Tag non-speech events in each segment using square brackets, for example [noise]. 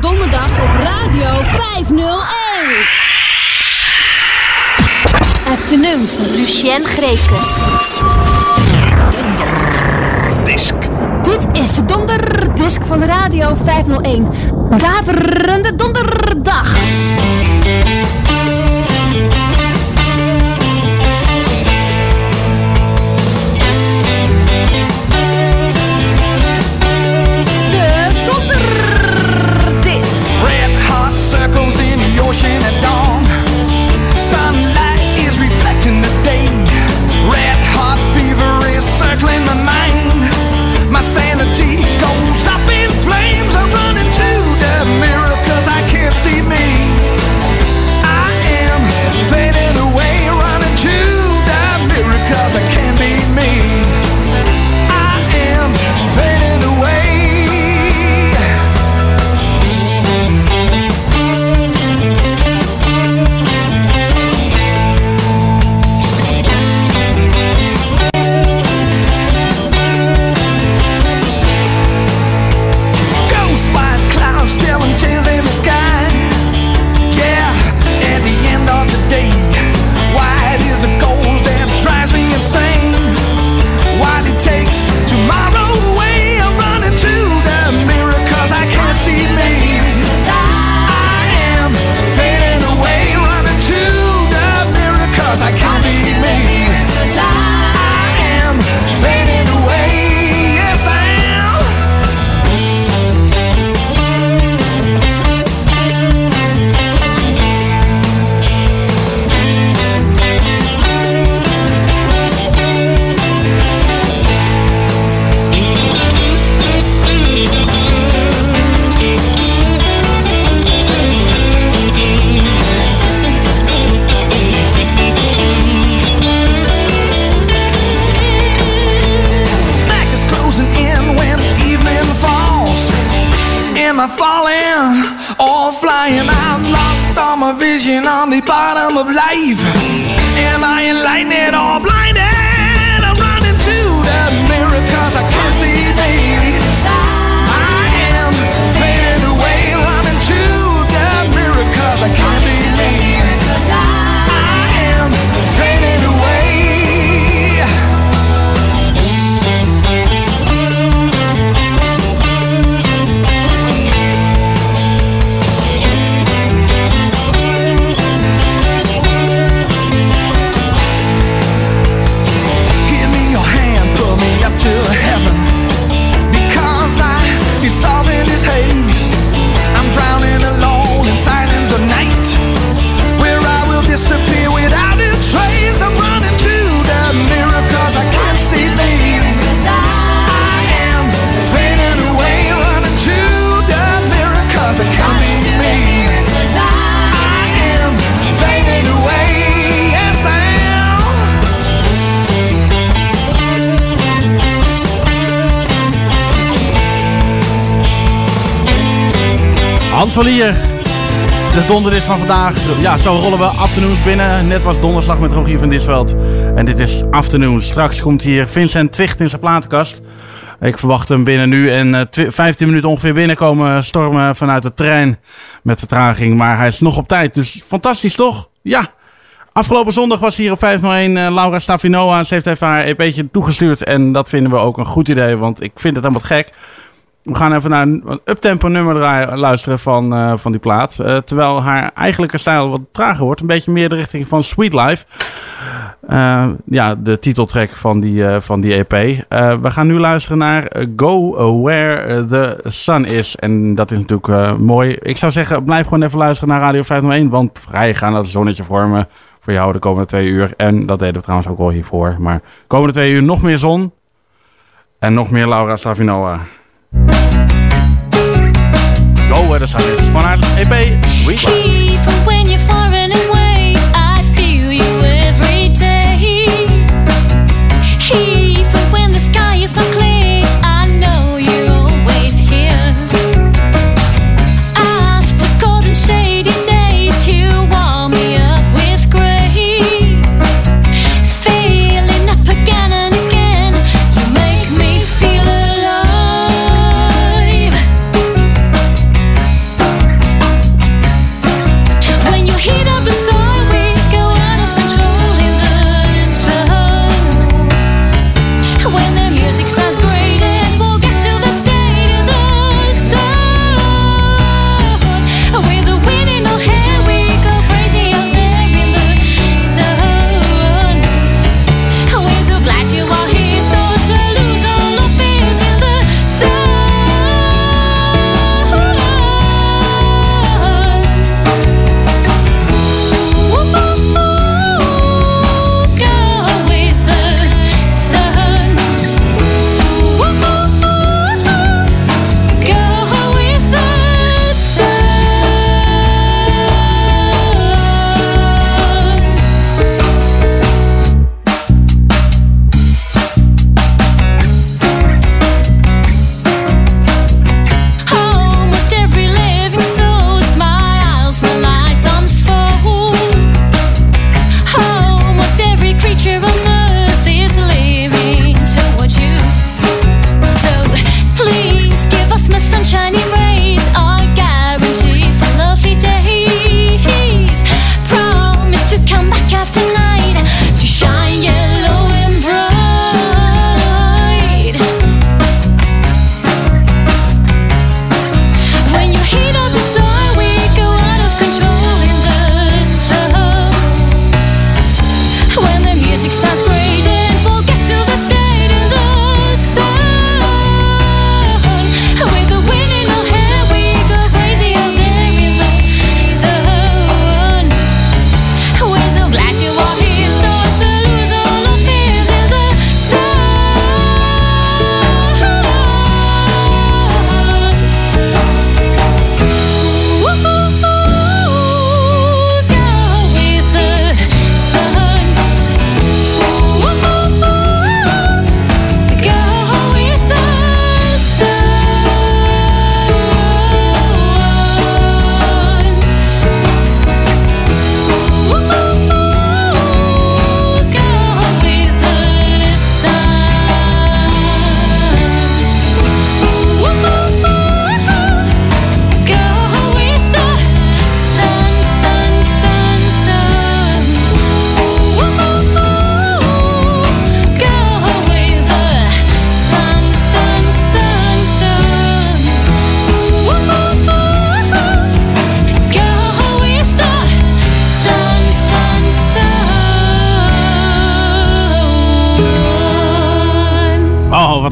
Donderdag op Radio 501. Afternoons met Lucien Greefkes. Donderdisk. Dit is de donderdisk van Radio 501. Daverende Donderdag. Ocean at dawn. Of life. Hans van Lier. De donder is van vandaag. Ja, zo rollen we afternoons binnen. Net was donderslag met Rogier van Disveld. En dit is afternoon. Straks komt hier Vincent Twicht in zijn platenkast. Ik verwacht hem binnen nu en eh, twi- 15 minuten ongeveer binnenkomen. Stormen vanuit de trein met vertraging. Maar hij is nog op tijd. Dus fantastisch toch? Ja. Afgelopen zondag was hier op 501 eh, Laura Stafinoa. Ze heeft even haar EP'tje toegestuurd. En dat vinden we ook een goed idee. Want ik vind het helemaal gek. We gaan even naar een uptempo nummer draaien, luisteren van, eh, van die plaat. Eh, terwijl haar eigenlijke stijl wat trager wordt. Een beetje meer de richting van Sweet Life. Eh, ja, de titeltrack van die, van die EP. We gaan nu luisteren naar Go Where the Sun Is. En dat is natuurlijk mooi. Ik zou zeggen, blijf gewoon even luisteren naar Radio 501. Want vrij gaan dat zonnetje vormen voor jou de komende twee uur. En dat deden we trouwens ook al hiervoor. Maar de komende twee uur nog meer zon. En nog meer Laura Savinoa. Go Where the Sun Is. Van haar EP Sweet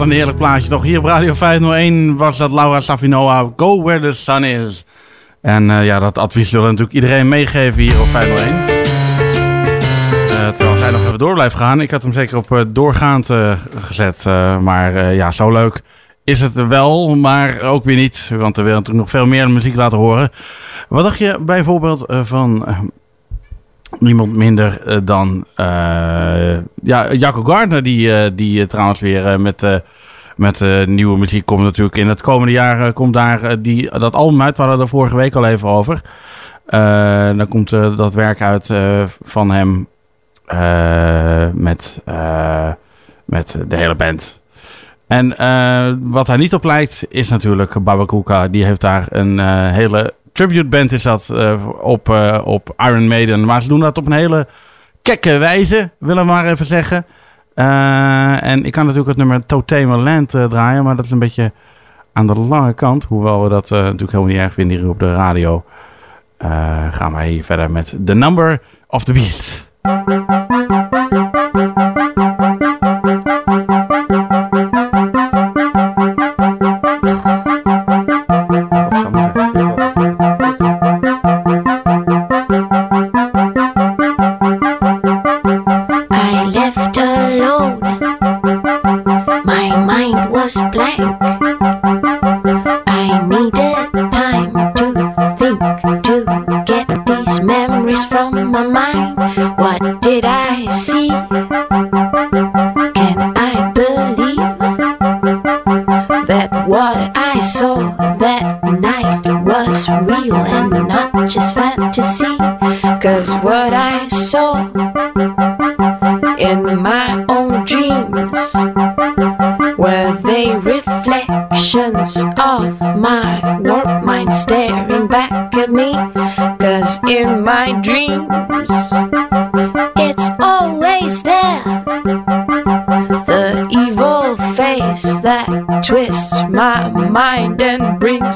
een heerlijk plaatje toch. Hier op Radio 501 was dat Laura Savinoa, Go Where the Sun Is. En eh, ja, dat advies willen natuurlijk iedereen meegeven hier op 501. Eh, terwijl zij nog even door blijft gaan. Ik had hem zeker op eh, doorgaand gezet. maar ja, zo leuk is het wel, maar ook weer niet. Want er wil natuurlijk nog veel meer muziek laten horen. Wat dacht je bijvoorbeeld van niemand minder eh, dan eh, ja, Jacco Gardner, die, eh, die trouwens weer met, met nieuwe muziek komt natuurlijk. In het komende jaar komt daar die, dat album uit, we hadden er vorige week al even over. Dan komt dat werk uit van hem met, met de hele band. En wat daar niet op lijkt, is natuurlijk Babakuka. Die heeft daar een hele tribute band is dat eh, op, eh, op Iron Maiden. Maar ze doen dat op een hele kekke wijze, willen we maar even zeggen. Eh, en ik kan natuurlijk het nummer Totema Land draaien, maar dat is een beetje aan de lange kant. Hoewel we dat natuurlijk helemaal niet erg vinden hier op de radio. Gaan wij hier verder met The Number of the Beast.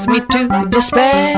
Me to despair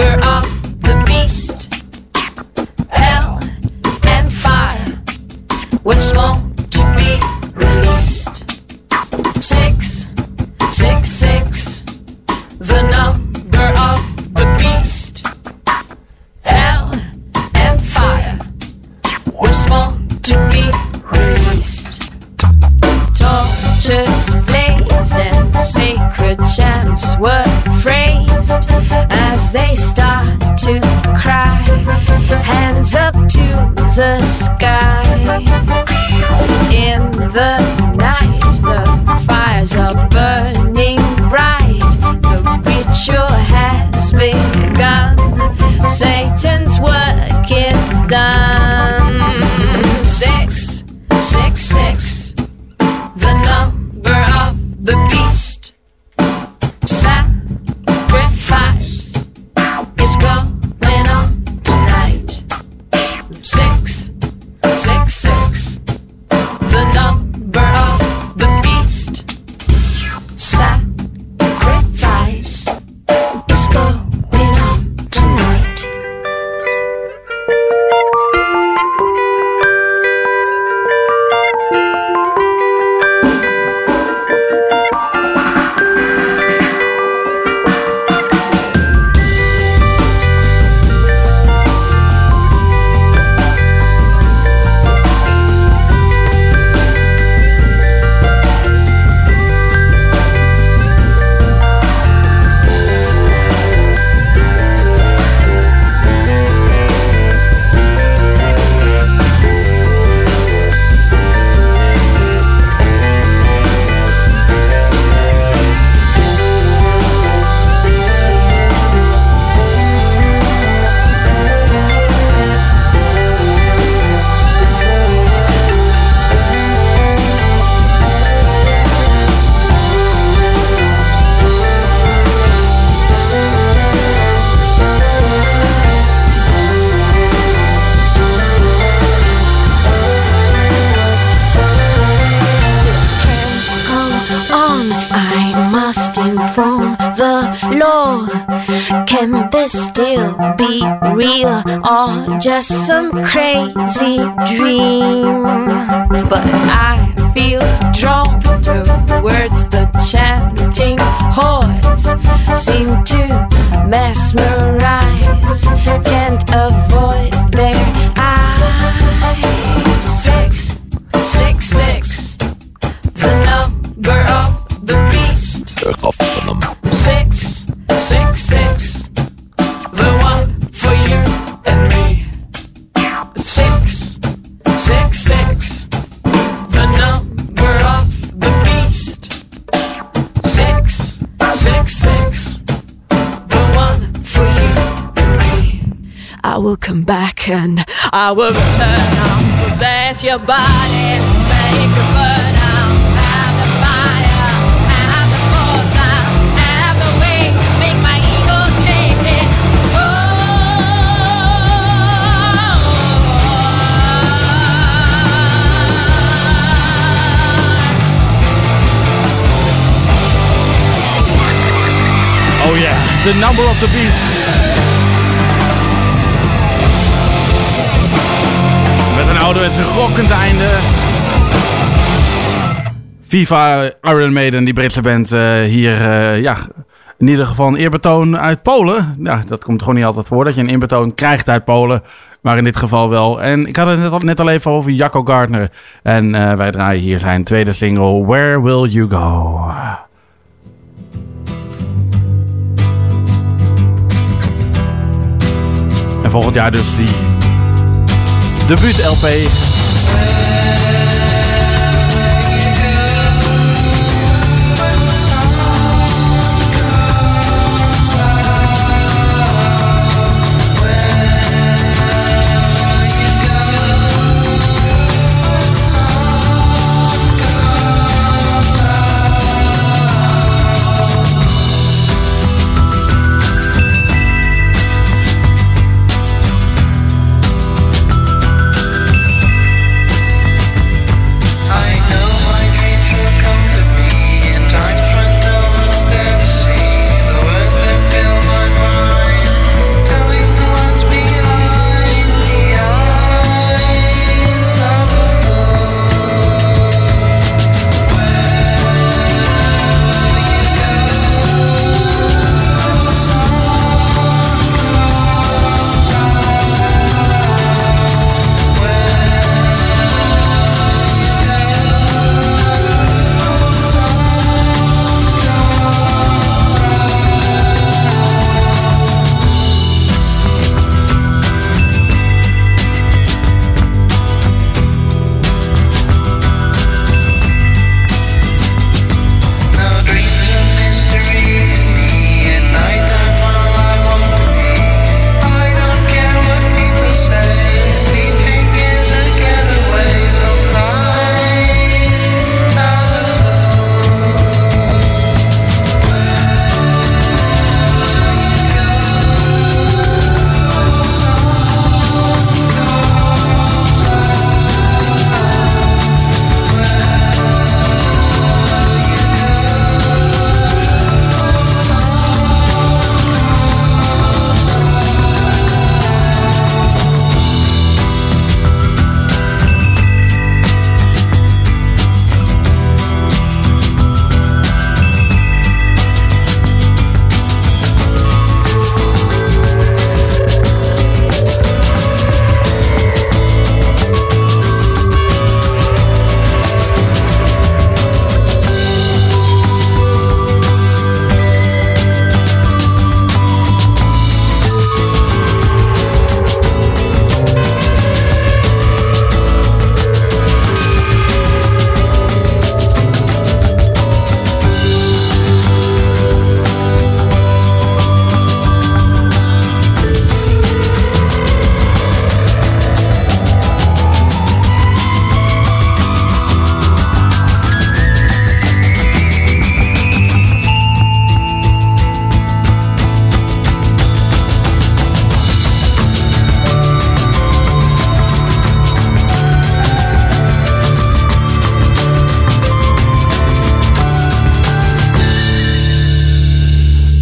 number of the beast. Hell and fire was just some crazy dream? But I will return. I'll possess your body, make it burn. I'll have the fire, have the force, I'll have the way to make my ego take its Oh yeah, The Number of the Beast. Ouderwetse rockend einde. Viva Iron Maiden, die Britse band eh, hier, eh, ja, in ieder geval een eerbetoon uit Polen. Ja, dat komt gewoon niet altijd voor dat je een eerbetoon krijgt uit Polen. Maar in dit geval wel. En ik had het net al, net al even over Jacco Gardner. En eh, wij draaien hier zijn tweede single, Where Will You Go? En volgend jaar dus die debuut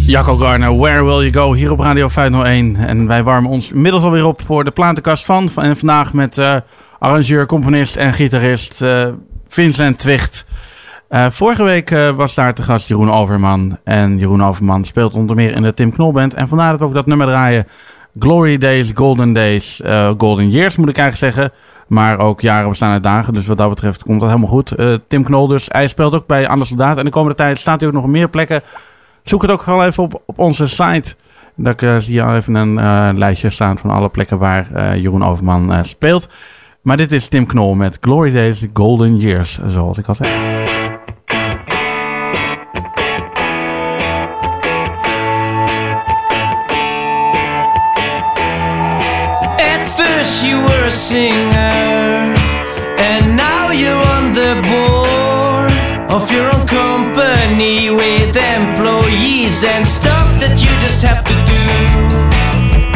Jacco Garner, Where Will You Go, hier op Radio 501. En wij warmen ons inmiddels alweer op voor de platenkast van. En vandaag met eh, arrangeur, componist en gitarist eh, Vincent Twicht. Eh, vorige week was daar te gast Jeroen Overman. En Jeroen Overman speelt onder meer in de Tim Knol Band. En vandaar dat we ook dat nummer draaien. Glory Days, Golden Days, Golden Years moet ik eigenlijk zeggen. Maar ook jaren bestaan uit dagen. Dus wat dat betreft komt dat helemaal goed. Tim Knol dus. Hij speelt ook bij Anders Soldaat. En de komende tijd staat hij ook nog meer plekken. Zoek het ook gewoon even op, op onze site. Ik, eh, zie je al even een eh, lijstje staan van alle plekken waar eh, Jeroen Overman speelt. Maar dit is Tim Knol met Glory Days, Golden Years, zoals ik al zei. First you were employees and stuff that you just have to do,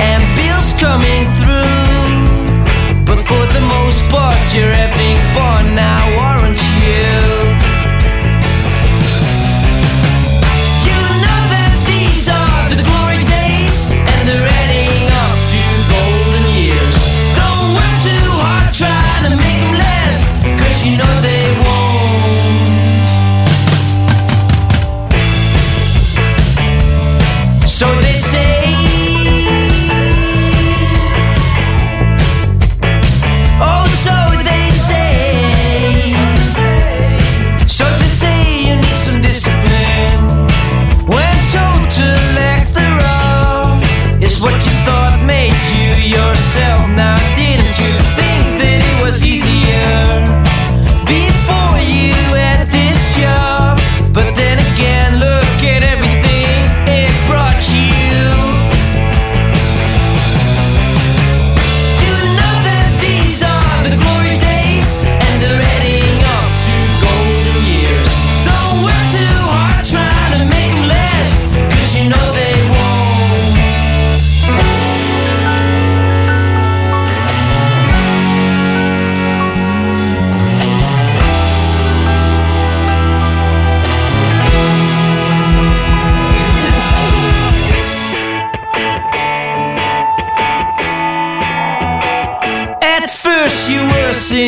and bills coming through. But for the most part, you're having fun now,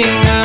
were a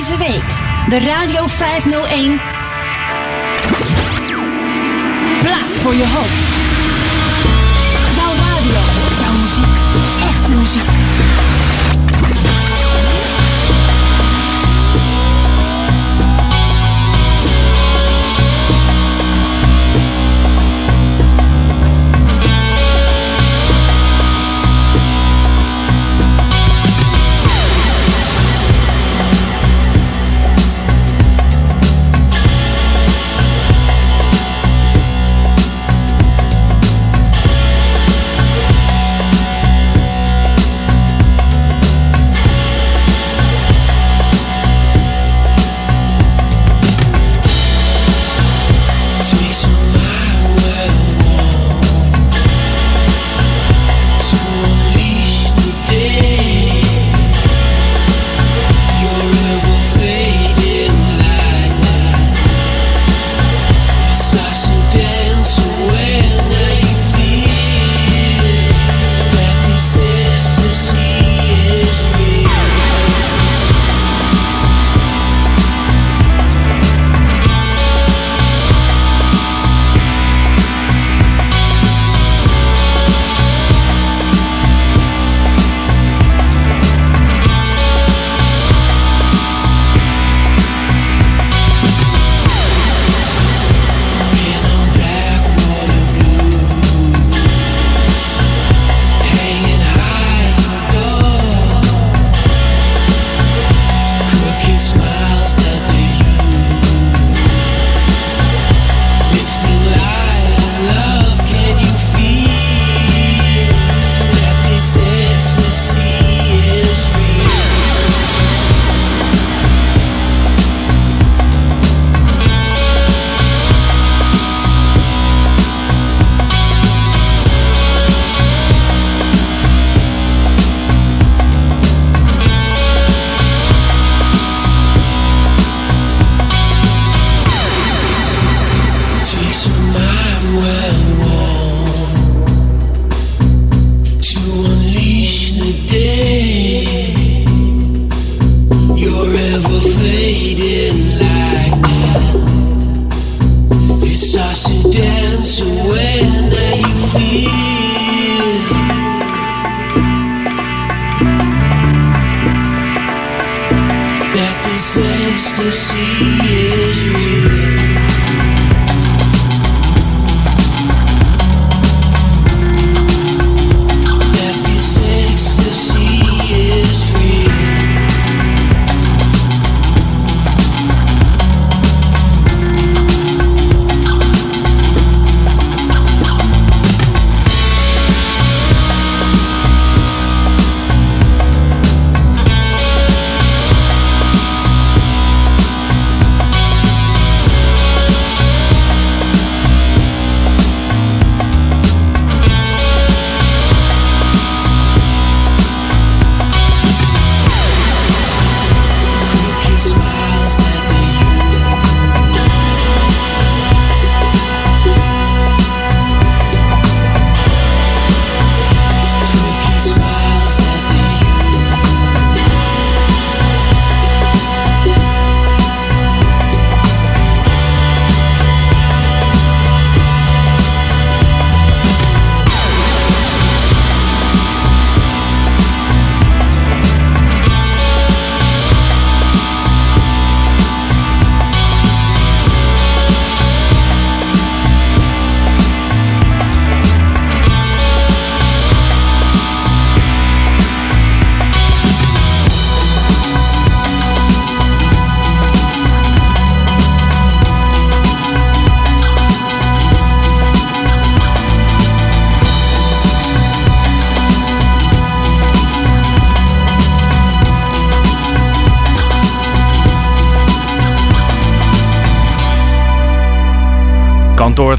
deze week de Radio 501. Plaat voor je hoop.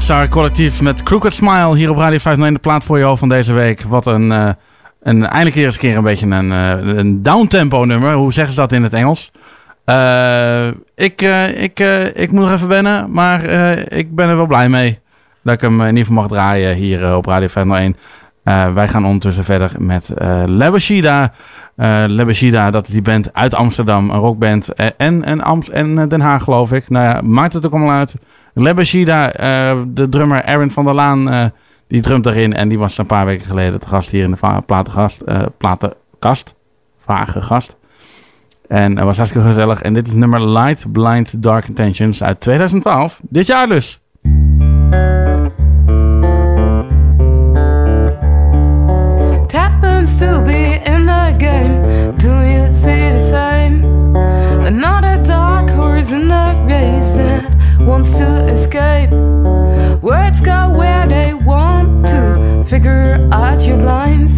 Star Collectief met Crooked Smile hier op Radio 501 de plaat voor jou van deze week. Wat een, eh, een eindelijk eens een keer een beetje een, eh, een downtempo nummer. Hoe zeggen ze dat in het Engels? Eh, ik, ik, ik moet nog even wennen, maar ik ben er wel blij mee dat ik hem in ieder geval mag draaien hier op Radio 501. Eh, wij gaan ondertussen verder met eh Labashida. Eh Labashida, dat is die band uit Amsterdam, een rockband. en, en, Amst en Den Haag, geloof ik. Nou ja, maakt het ook allemaal uit. Labashida, eh de drummer Aaron van der Laan, eh, die drumt daarin. En die was een paar weken geleden te gast hier in de platengast, eh, platenkast. Vage gast. En dat was hartstikke gezellig. En dit is nummer Light Blind Dark Intentions uit 2012. Dit jaar dus. Be in the game. Do you the same? Wants to escape. Words go where they want to. Figure out your blinds.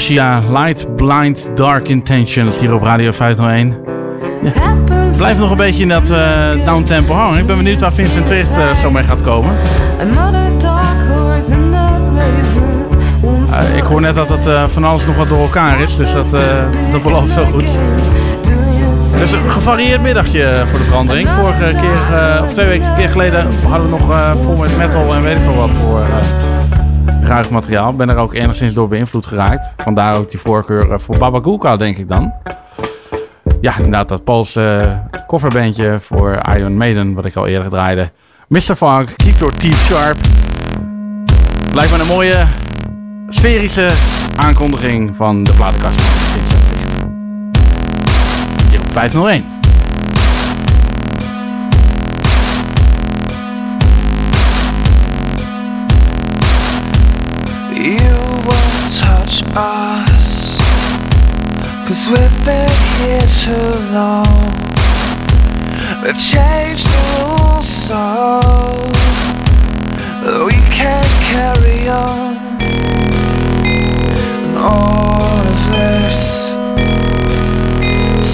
Shia Light, Blind, Dark Intentions hier op Radio 501. Blijf nog een beetje in dat eh downtempo hangen. Ik ben benieuwd waar Vincent Twicht eh, zo mee gaat komen. Eh, ik hoor net dat het van alles nog wat door elkaar is, dus dat, dat belooft zo goed. Dus een gevarieerd middagje voor de verandering. Vorige keer, of twee weken keer geleden, hadden we nog vol met metal en weet ik veel wat voor eh ruig materiaal. Ben er ook enigszins door beïnvloed geraakt. Vandaar ook die voorkeur eh, voor Baba Gulka, denk ik dan. Ja, inderdaad, dat Poolse coverbandje voor Iron Maiden, wat ik al eerder draaide. Mr. Fog, Keep Your Teeth Sharp. Lijkt me een mooie sferische aankondiging van de platenkast van Vincent Vlicht. Hier op 501. Us. Cause we've been here too long. We've changed the rules so We can't carry on. And all of this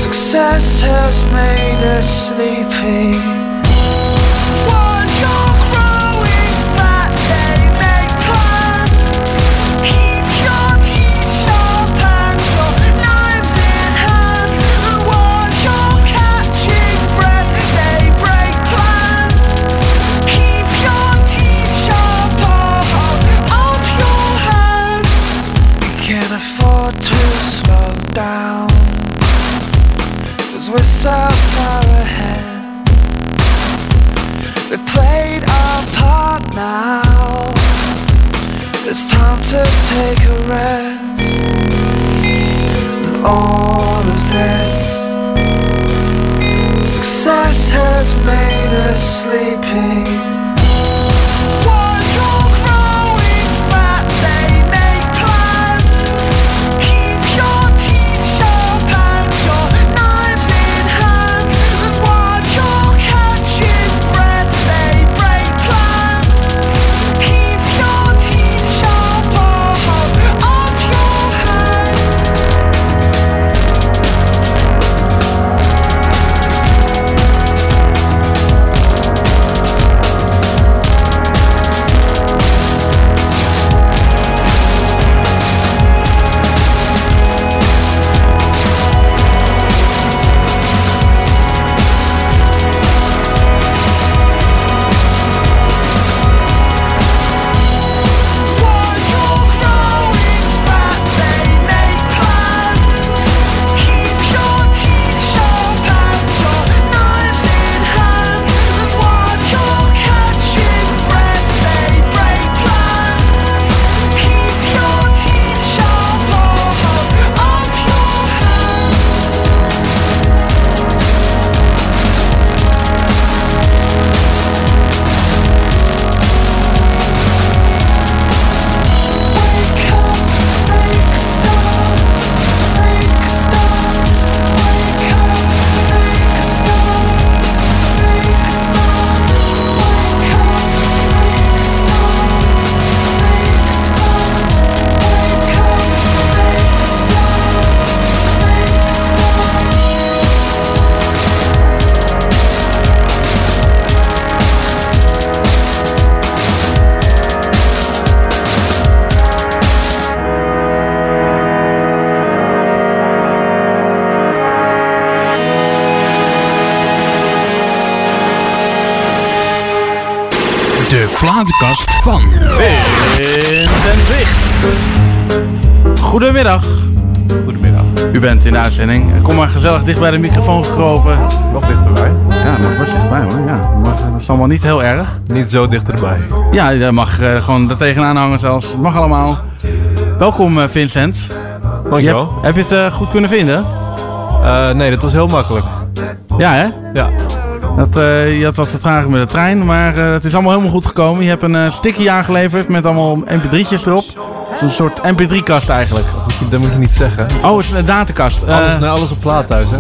Success has made us sleepy now. It's time to take a rest. And all of this success has made us sleepy. In de uitzending. Kom maar gezellig dicht bij de microfoon gekropen. Nog dichterbij. Ja, nog best dichtbij hoor. Ja, maar dat is allemaal niet heel erg. Niet zo dichterbij. Ja, je mag eh, gewoon er tegenaan hangen zelfs. Het mag allemaal. Welkom eh, Vincent. Je Dankjewel. hebt- heb je het eh, goed kunnen vinden? Eh, nee, dat was heel makkelijk. Ja hè? Ja. Dat, eh, je had wat vertraging met de trein, maar eh, het is allemaal helemaal goed gekomen. Je hebt een eh, sticky aangeleverd met allemaal mp3'tjes erop. Het is een soort mp3-kast eigenlijk. Je- Dat moet je niet zeggen. Oh, het is een datakast. Eh, Alles, nee, alles op plaat thuis, hè?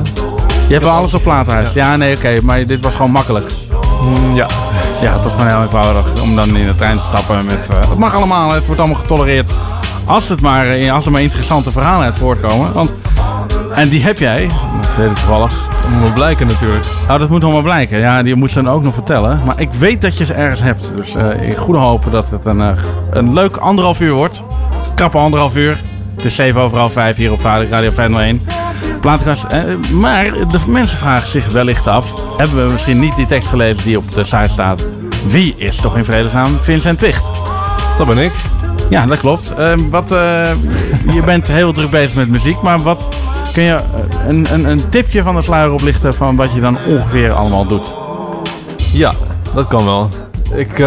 je hebt wel alles op plaathuis. Ja, nee, oké, maar dit was gewoon makkelijk. Mm, ja. Ja, het was gewoon heel eenvoudig om dan in de trein te stappen met... eh, het mag allemaal, het wordt allemaal getolereerd. Als, het maar, eh, als er maar interessante verhalen uit voortkomen. Want, en die heb jij, dat weet ik toevallig. Dat moet wel blijken natuurlijk. Nou, dat moet allemaal blijken. Ja, die moet ze dan ook nog vertellen. Maar ik weet dat je ze ergens hebt. Dus eh, in goede hoop dat het een, eh, een leuk anderhalf uur wordt. Krappe anderhalf uur. Het is 7 over half 5 hier op Radio 501. Plaatkast. Eh, maar de mensen vragen zich wellicht af. Hebben we misschien niet die tekst gelezen die op de site staat? Wie is toch in vredesnaam Vincent Wicht? Dat ben ik. Ja, dat klopt. Eh, wat, eh, je bent heel druk bezig met muziek, maar wat kun je eh, een, een, een tipje van de sluier oplichten van wat je dan ongeveer allemaal doet? Ja, dat kan wel. Ik,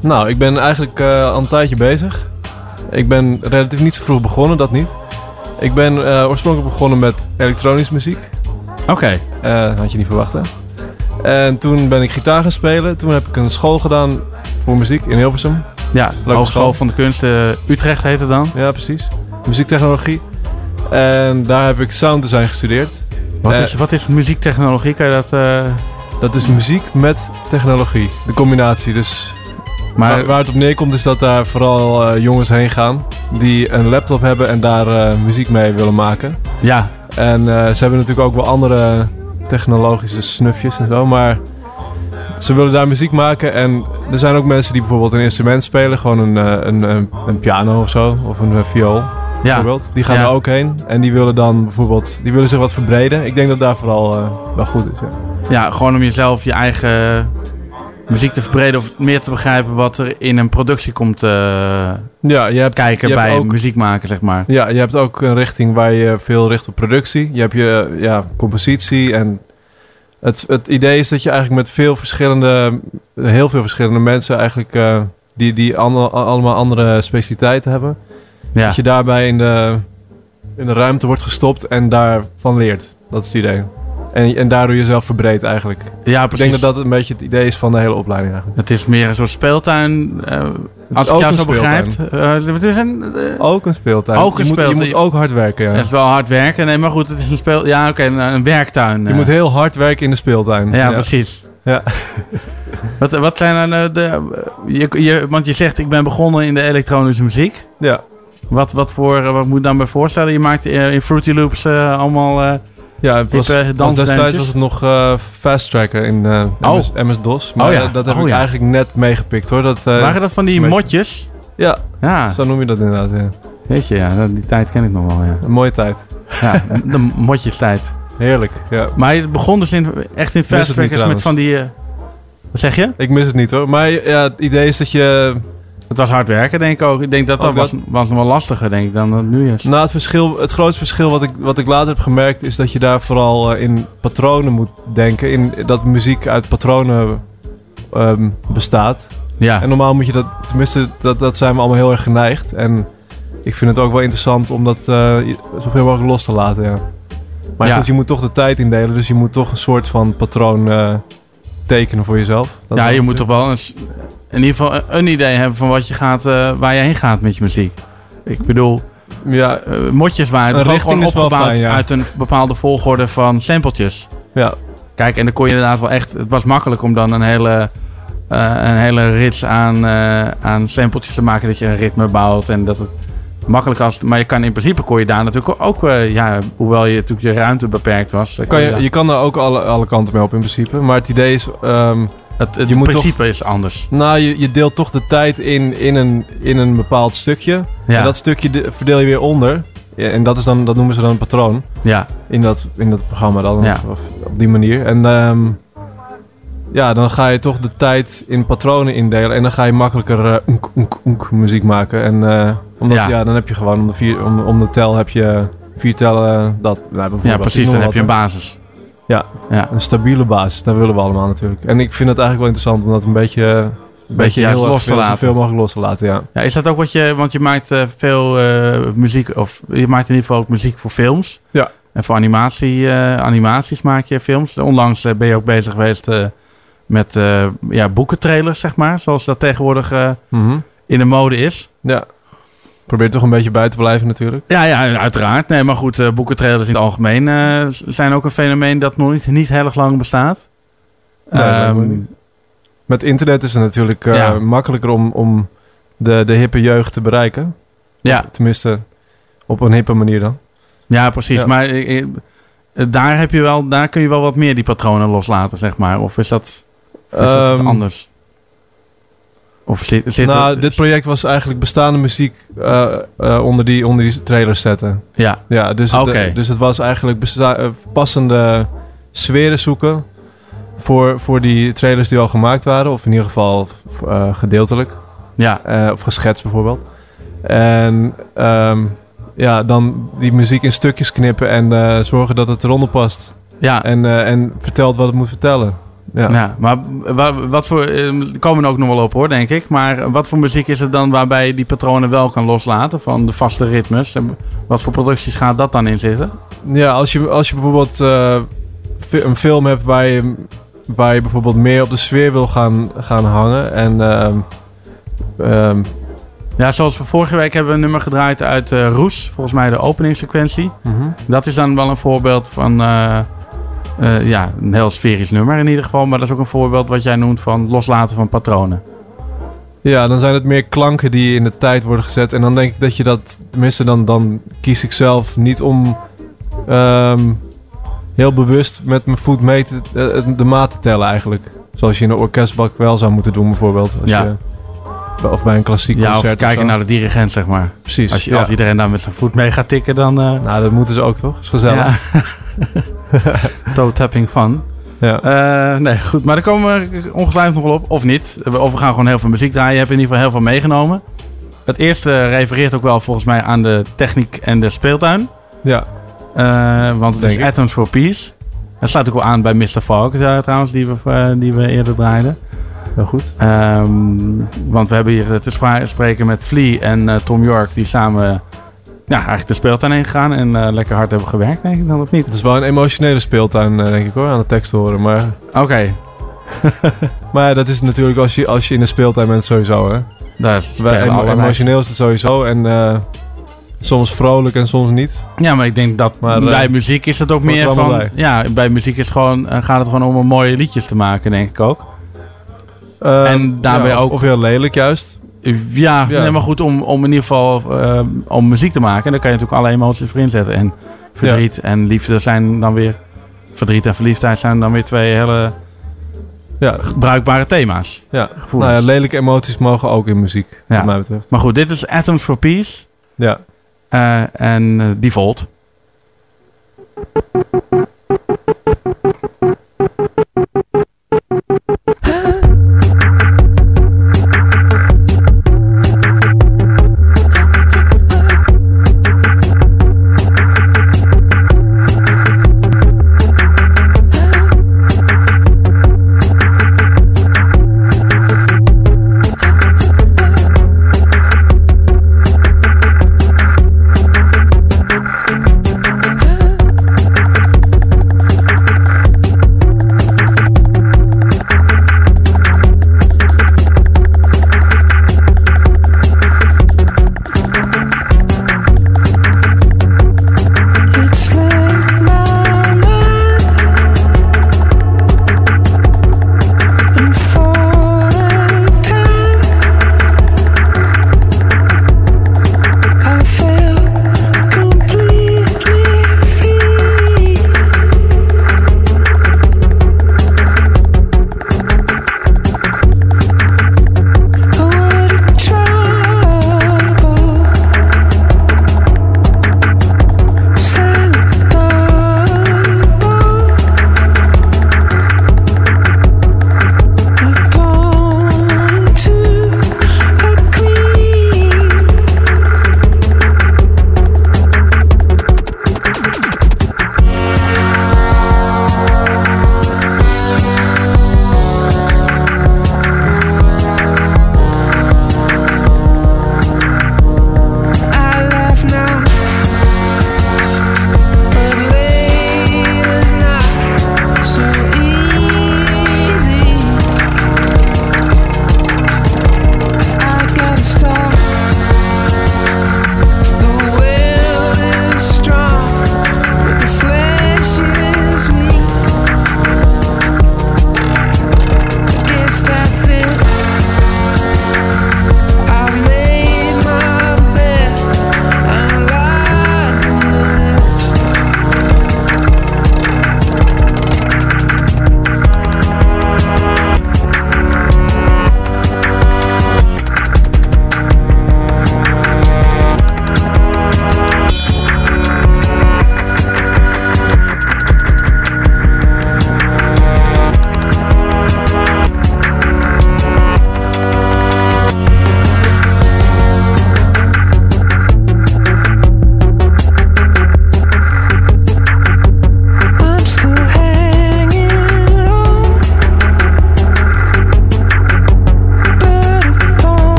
nou, ik ben eigenlijk al een tijdje bezig. Ik ben relatief niet zo vroeg begonnen, dat niet. Ik ben eh, oorspronkelijk begonnen met elektronische muziek. Oké. Eh, had je niet verwacht, hè? En toen ben ik gitaar gaan spelen. Toen heb ik een school gedaan voor muziek in Hilversum. Ja, Leuke Hogeschool school. van de Kunsten Utrecht heet het dan. Ja, precies. Muziektechnologie. En daar heb ik sound design gestudeerd. Wat, Eh, is, wat is muziektechnologie? Kan je dat... eh, Dat is muziek met technologie. De combinatie. Dus maar waar, waar het op neerkomt is dat daar vooral eh, jongens heen gaan. Die een laptop hebben en daar eh, muziek mee willen maken. ja, En eh, ze hebben natuurlijk ook wel andere technologische snufjes en zo. Maar ze willen daar muziek maken. En er zijn ook mensen die bijvoorbeeld een instrument spelen. Gewoon een, een, een, een piano of zo. Of een viool ja. bijvoorbeeld. Die gaan Ja. er ook heen. En die willen dan bijvoorbeeld... Die willen zich wat verbreden. Ik denk dat daar vooral wel goed is. Ja. ja, gewoon om jezelf je eigen muziek te verbreden of meer te begrijpen wat er in een productie komt eh, Ja, je hebt, kijken je hebt bij ook- muziek maken, zeg maar. Ja, je hebt ook een richting waar je veel richt op productie. Je hebt je ja, compositie en het, het idee is dat je eigenlijk met veel verschillende, heel veel verschillende mensen eigenlijk eh, die, die ander- allemaal andere specialiteiten hebben. Ja, Dat je daarbij in de, in de ruimte wordt gestopt en daarvan leert. Dat is het idee. En, en daardoor jezelf verbreedt eigenlijk. ja Ik precies. denk dat dat een beetje het idee is van de hele opleiding eigenlijk. Het is meer een soort speeltuin. eh, als ik jou zo begrijp. Eh, een, eh, Ook een speeltuin. Ook een je, moet, je moet ook hard werken. Ja. Het is wel hard werken. Nee, maar goed, het is een speel... Ja, oké, een, een werktuin. Je moet heel hard werken in de speeltuin. Ja, precies. Ja. [laughs] Wat, wat zijn dan de... Je, je, want je zegt, ik ben begonnen in de elektronische muziek. Ja. Wat, wat, voor, wat moet je dan bij voorstellen? Je maakt in Fruity Loops allemaal... Ja, het was, was destijds was het nog eh Fast Tracker in eh Oh. MS, MS-DOS. Maar Oh ja. eh, dat heb Oh ik ja. eigenlijk net meegepikt hoor. Dat, eh, waren dat van die motjes? Ja, Ja, zo noem je dat inderdaad. Ja. weet je, ja, die tijd ken ik nog wel, ja. Een mooie tijd. Ja, de motjes tijd. Heerlijk. Ja. Maar het begon dus in, echt in Fast Trackers met van die... wat zeg je? Ik mis het niet hoor. Maar ja, het idee is dat je... Het was hard werken, denk ik ook. Ik denk dat dat, was, nog wel lastiger, denk ik, dan dat het nu is. Na het verschil, het grootste verschil wat ik, wat ik later heb gemerkt... is dat je daar vooral eh, in patronen moet denken. In, dat muziek uit patronen ehm, bestaat. Ja, En normaal moet je dat... Tenminste, dat, dat zijn we allemaal heel erg geneigd. En ik vind het ook wel interessant om dat eh, zoveel mogelijk los te laten, ja. Maar Ja. je moet toch de tijd indelen. Dus je moet toch een soort van patroon eh, tekenen voor jezelf. Dat ja je moet toch wel eens, in ieder geval een idee hebben van wat je gaat, eh, waar je heen gaat met je muziek. Ik bedoel, Ja, eh, motjes waren richting gewoon is opgebouwd fijn, ja. uit een bepaalde volgorde van sampletjes. ja. Kijk, en dan kon je inderdaad wel echt... Het was makkelijk om dan een hele, eh, een hele rits aan, aan sampletjes te maken. Dat je een ritme bouwt en dat het makkelijk was. Maar je kan in principe kon je daar natuurlijk ook... ja, hoewel je natuurlijk je ruimte beperkt was. Kan je, je kan daar ook alle, alle kanten mee op in principe. Maar het idee is... ehm, het het je moet principe is anders. nou, je, je deelt toch de tijd in, in, een, in een bepaald stukje. Ja, En dat stukje de- verdeel je weer onder. Ja, en dat, is dan, dat noemen ze dan een patroon. ja, in dat, in dat programma dan. Ja. Of, op die manier. En ehm, ja, dan ga je toch de tijd in patronen indelen. En dan ga je makkelijker eh, muziek maken. En eh, omdat, Ja. ja. dan heb je gewoon om de, vier, om, om de tel heb je vier tellen dat. Nou, ja precies. Dan heb je een basis. Ja. ja. Een stabiele basis. Dat willen we allemaal natuurlijk. En ik vind het eigenlijk wel interessant om dat een beetje... Een beetje juist heel los te veel, laten. zoveel mogelijk los te laten, ja. Ja, is dat ook wat je... Want je maakt eh, veel eh, muziek... Of je maakt in ieder geval ook muziek voor films. Ja. En voor animatie, eh, animaties maak je films. Onlangs ben je ook bezig geweest met ja, boekentrailers, zeg maar. Zoals dat tegenwoordig Mhm. in de mode is. Ja. Probeer toch een beetje bij te blijven natuurlijk. Ja, ja, uiteraard. Nee, maar goed, boekentrailers in het algemeen eh, zijn ook een fenomeen dat nog niet, niet heel erg lang bestaat. Nee, Ehm. Met internet is het natuurlijk eh, Ja. makkelijker om, om de, de hippe jeugd te bereiken. Ja, Tenminste, op een hippe manier dan. ja precies. Ja. Maar daar, heb je wel, daar kun je wel wat meer die patronen loslaten, zeg maar. Of is dat, of is dat Ehm, anders? Of zit, zit nou, er- dit project was eigenlijk bestaande muziek eh, eh, onder, die, onder die trailers zetten. Ja, Ja, dus het, dus het was eigenlijk eh, passende sferen zoeken voor, voor die trailers die al gemaakt waren. Of in ieder geval gedeeltelijk. ja, of geschetst bijvoorbeeld. En ehm, ja, dan die muziek in stukjes knippen en zorgen dat het eronder past. ja. En, en vertelt wat het moet vertellen. Ja. Ja, maar wa- wat voor, eh, er komen ook nog wel op hoor, denk ik. Maar wat voor muziek is het dan waarbij je die patronen wel kan loslaten van de vaste ritmes? En wat voor producties gaat dat dan in zitten? Ja, als je, als je bijvoorbeeld eh, een film hebt waar je, waar je bijvoorbeeld meer op de sfeer wil gaan, gaan hangen. En ehm, ehm, Ja, zoals we vorige week hebben we een nummer gedraaid uit eh, Roes. Volgens mij de openingssequentie. Dat is dan wel een voorbeeld van... eh, eh, ja, een heel sferisch nummer in ieder geval. Maar dat is ook een voorbeeld wat jij noemt van loslaten van patronen. ja, dan zijn het meer klanken die in de tijd worden gezet. En dan denk ik dat je dat, tenminste dan, dan kies ik zelf niet om ehm, heel bewust met mijn voet mee te, eh, de maat te tellen eigenlijk. Zoals je in een orkestbak wel zou moeten doen bijvoorbeeld. Als Ja. je, of bij een klassiek Ja, concert of kijken naar de dirigent, zeg maar. Precies, Als, je, ja. als iedereen daar met zijn voet mee gaat tikken, dan... eh Nou, dat moeten ze ook toch? Is gezellig. ja. [laughs] [laughs] Toe-tapping van. Ja. Eh, nee, goed. Maar daar komen we ongetwijfeld nog wel op. Of niet. Of we gaan gewoon heel veel muziek draaien. Je hebt in ieder geval heel veel meegenomen. Het eerste refereert ook wel volgens mij aan de techniek en de speeltuin. ja. Eh, want het Denk is ik. Atoms for Peace. Dat sluit ook wel aan bij Mr. Falk trouwens, die we, eh, die we eerder draaiden. Heel goed. Ehm, want we hebben hier te spreken met Flea en Tom York, die samen ja, eigenlijk de speeltuin heen gegaan en eh, lekker hard hebben gewerkt, denk ik dan, of niet? Het is wel een emotionele speeltuin, eh, denk ik hoor, aan de tekst horen. Maar, Oké, [laughs] maar ja, dat is natuurlijk als je, als je in de speeltuin bent sowieso. Hè. daar is Wij, emo- emotioneel is het sowieso. En eh, soms vrolijk en soms niet. Ja, maar ik denk dat Maar, bij muziek is het ook er meer van... Ja, bij muziek is gewoon, gaat het gewoon om een mooie liedjes te maken, denk ik ook. Eh, En daarbij ja, of- ook- Of heel lelijk juist. Ja, Ja. Nee, maar goed, om, om in ieder geval eh, om muziek te maken, dan kan je natuurlijk alle emoties voor inzetten. En verdriet en liefde zijn dan weer... Verdriet en verliefdheid zijn dan weer twee hele Ja, bruikbare thema's. ja. Gevoelens. Nou ja, lelijke emoties mogen ook in muziek, Ja. wat mij betreft. Maar goed, dit is Atoms for Peace. Ja. eh, en eh, Default.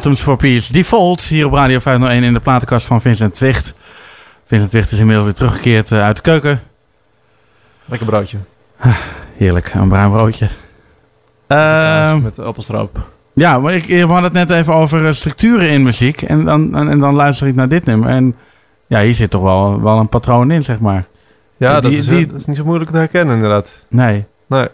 Atoms for Peace. Default hier op Radio 501 in de platenkast van Vincent Twicht. Vincent Twicht is inmiddels weer teruggekeerd eh, uit de keuken. Lekker broodje. Heerlijk, een bruin broodje. Ehm, met appelstroop. ja, maar ik, we hadden het net even over eh, structuren in muziek. En dan, en, en dan luister ik naar dit nummer. En ja, hier zit toch wel, wel een patroon in, zeg maar. Ja, die- dat, is, die- dat is niet zo moeilijk te herkennen inderdaad. Nee. Nee.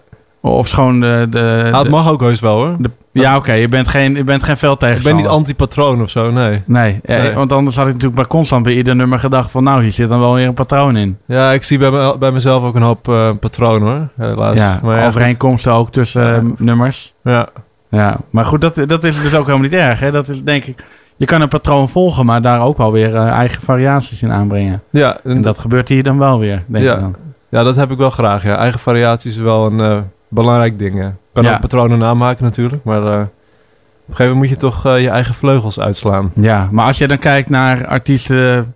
Of schoon de... de, Ah, het mag ook heus wel hoor. de- ja, oké, je bent geen, je bent geen Ik ben niet anti-patroon of zo, nee. Nee, eh, Nee. want anders had ik natuurlijk bij constant bij ieder nummer gedacht van... nou, hier zit dan wel weer een patroon in. Ja, ik zie bij, me, bij mezelf ook een hoop patroon hoor, helaas. ja, maar ja, overeenkomsten ook tussen eh, nummers. Ja, Ja, maar goed, dat, dat is dus ook helemaal niet erg. Hè? Dat is denk ik... Je kan een patroon volgen, maar daar ook wel weer eigen variaties in aanbrengen. ja, en En dat gebeurt hier dan wel weer, denk Ja. ik dan. ja, dat heb ik wel graag. Ja. Eigen variatie is wel een belangrijk ding. Ja. Kan Ja. ook patronen namaken natuurlijk, maar eh, op een gegeven moment moet je toch eh, je eigen vleugels uitslaan. Ja, maar als je dan kijkt naar artiesten...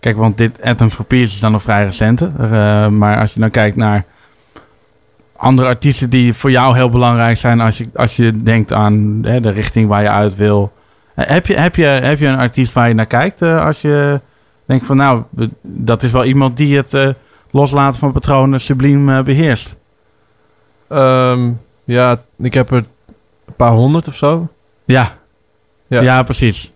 Kijk, want dit Atoms for Peace is dan nog vrij recente. Eh, maar als je dan kijkt naar andere artiesten die voor jou heel belangrijk zijn... als je, als je denkt aan hè, de richting waar je uit wil... Heb, je, heb, je, heb je een artiest waar je naar kijkt als je denkt van... nou, dat is wel iemand die het loslaten van patronen subliem eh, beheerst? Ehm, ja, ik heb er een paar honderd of zo. Ja, ja. Ja. precies.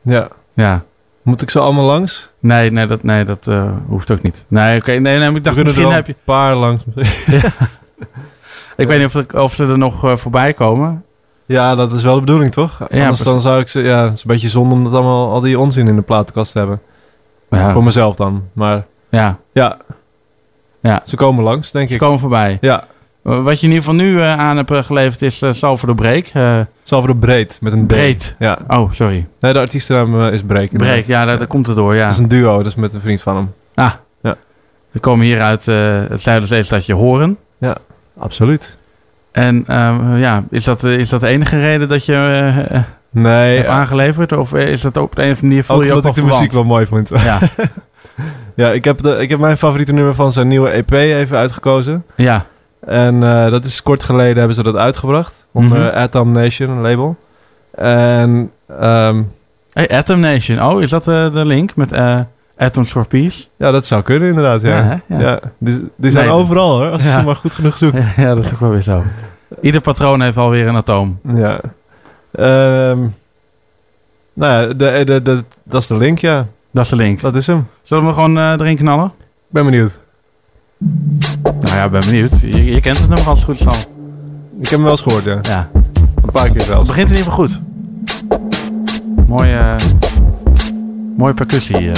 Ja. Ja. Moet ik ze allemaal langs? Nee, nee, dat, nee, dat eh, hoeft ook niet. Nee, oké. nee, nee, ik dacht er misschien wel heb je... een paar langs. [laughs] Ik weet niet of, ze er nog eh, voorbij komen. ja, dat is wel de bedoeling toch? Anders precies. dan zou ik ze... Ja, het is een beetje zonde om dat allemaal, al die onzin in de platenkast te hebben. Ja, Voor mezelf dan. Maar ja. ja. Ja. Ze komen langs, denk ze ik. komen voorbij. Ja. Wat je in ieder geval nu eh, aan hebt eh, geleverd is uh, Salvador Breek. Eh, Salvador Breed, met een D. Breed. Ja. oh, sorry. Nee, de artiestennaam eh, is Breek. inderdaad. Breek, ja, daar, daar komt het door, ja. Dat is een duo, dat is met een vriend van hem. Ah. Ja. We komen hier uit het Zuiderzeestadje Horen. Absoluut. En ehm, ja, is dat, is dat de enige reden dat je Nee, hebt ja, aangeleverd? Of is dat op de een of andere manier voel ook je ook wel ik de muziek wel mooi vond. Ja, [laughs] ja, ik heb, de, ik heb mijn favoriete nummer van zijn nieuwe EP even uitgekozen. ja. En eh, dat is kort geleden hebben ze dat uitgebracht. Onder Mhm. Atom Nation, een label. En ehm, Hey, Atom Nation. Oh, is dat eh, de link met eh, Atoms for Peace? ja, dat zou kunnen inderdaad. Ja, Ja, hè? ja. Ja. die, die zijn Nee, overal hoor, als je ze maar goed genoeg zoekt. [laughs] ja, dat is ook wel weer zo. Ieder patroon heeft alweer een atoom. Ja. Ehm, nou ja, de, de, de, dat is de link, ja. Dat is de link. Dat is hem. Zullen we gewoon eh, erin knallen? Ik ben benieuwd. Nou ja, ik ben benieuwd. Je, je kent het nummer als het goed is al. Ik heb hem wel eens gehoord, ja. Ja. Een paar keer Het zelfs. begint in ieder geval goed. Mooie, eh, mooie percussie.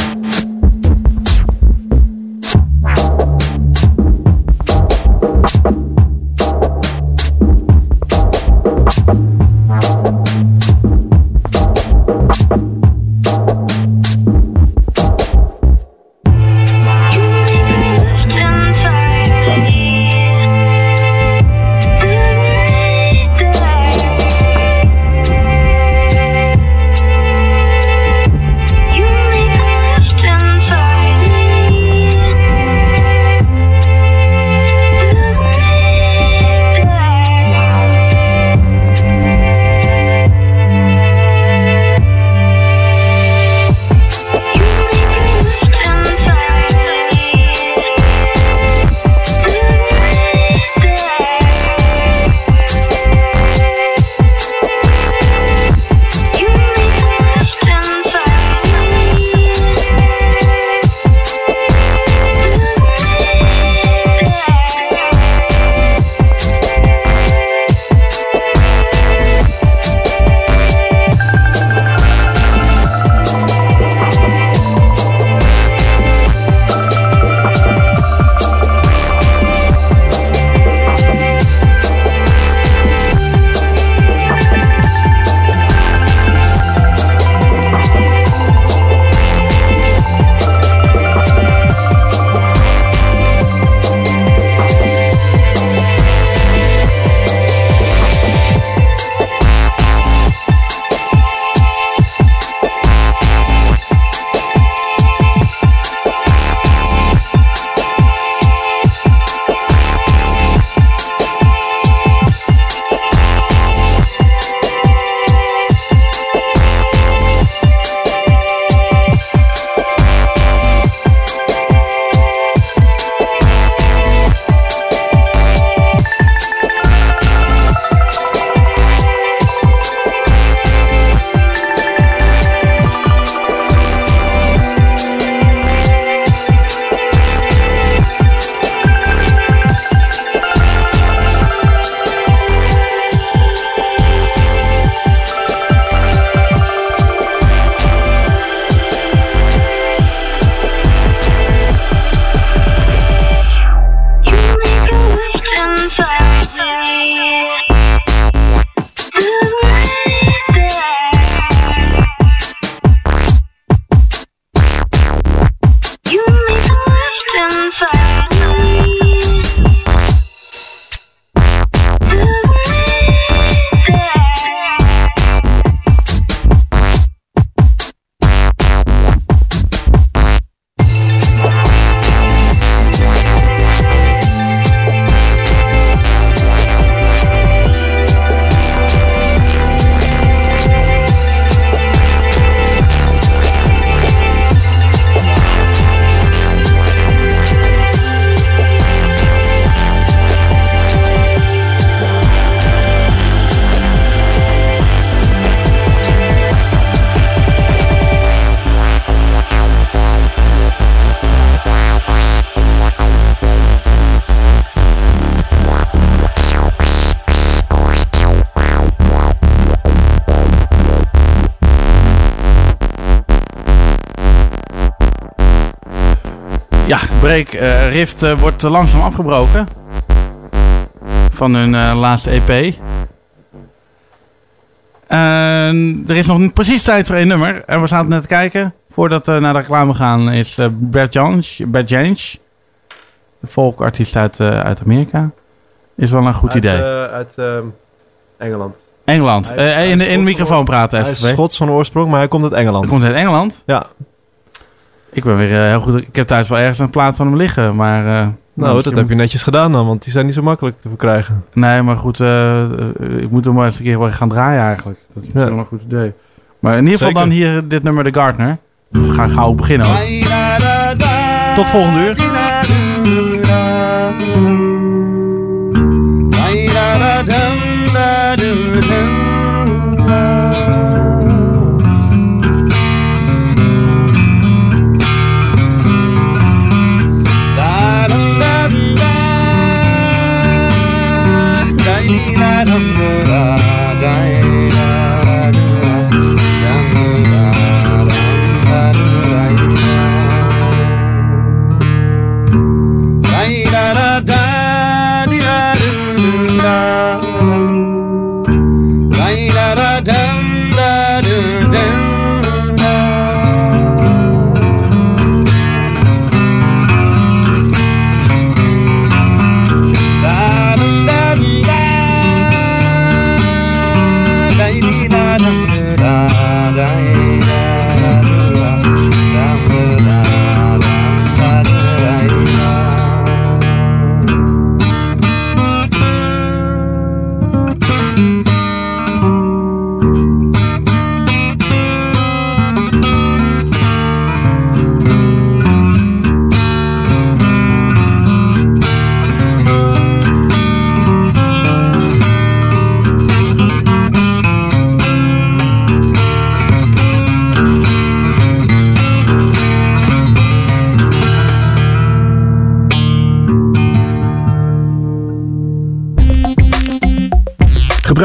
Break eh, Rift eh, wordt langzaam afgebroken. Van hun eh, laatste EP. Er is nog niet precies tijd voor één nummer. En we zaten net te kijken. Voordat we naar de reclame gaan is Bert Jansch. Bert Jansch. De folkartiest uit, uit Amerika. Is wel een goed Uit, idee. uit ehm, Engeland. Engeland. Hij is- hij in, de, in de Schots microfoon praten Hij even. is Schots van oorsprong, maar hij komt uit Engeland. Hij komt uit Engeland? Ja. Ik ben weer eh, heel goed. Ik heb thuis wel ergens een plaat van hem liggen. Maar, eh, Nou, misschien dat heb je netjes gedaan dan, want die zijn niet zo makkelijk te verkrijgen. Nee, maar goed, eh, ik moet hem maar eens een keer wel gaan draaien eigenlijk. Dat is Ja. wel een goed idee. Maar in ieder geval dan hier dit nummer de Gardener. We gaan gauw beginnen hoor. Tot volgende uur.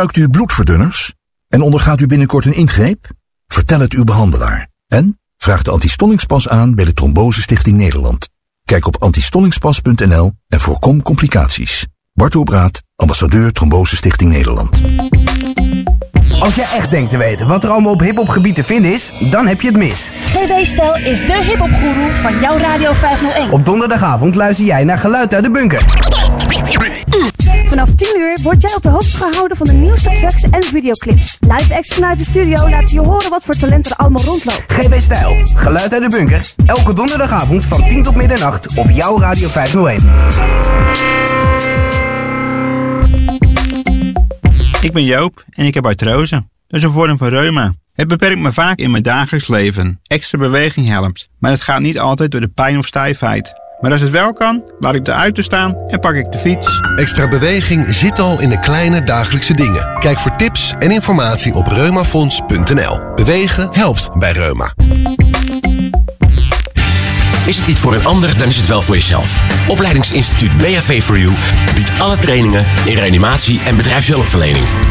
Gebruikt u bloedverdunners en ondergaat u binnenkort een ingreep? Vertel het uw behandelaar. En vraag de antistollingspas aan bij de Trombose Stichting Nederland. Kijk op antistollingspas.nl en voorkom complicaties. Bart Obraat, ambassadeur Trombose Stichting Nederland. Als jij echt denkt te weten wat er allemaal op hiphopgebied te vinden is, dan heb je het mis. GB Stijl is de hiphopgoeroe van jouw Radio 501. Op donderdagavond luister jij naar Geluid uit de Bunker. Vanaf 10 uur word jij op de hoogte gehouden van de nieuwste tracks en videoclips. Live acts vanuit de studio laten je horen wat voor talent er allemaal rondloopt. GB Stijl, Geluid uit de Bunker. Elke donderdagavond van 10 tot middernacht op jouw Radio 501. Ik ben Joop en ik heb artrose. Dat is een vorm van reuma. Het beperkt me vaak in mijn dagelijks leven. Extra beweging helpt, maar het gaat niet altijd door de pijn of stijfheid. Maar als het wel kan, laat ik de auto staan en pak ik de fiets. Extra beweging zit al in de kleine dagelijkse dingen. Kijk voor tips en informatie op reumafonds.nl. Bewegen helpt bij reuma. Is het iets voor een ander, dan is het wel voor jezelf. Opleidingsinstituut BHV for You biedt alle trainingen in reanimatie en bedrijfshulpverlening.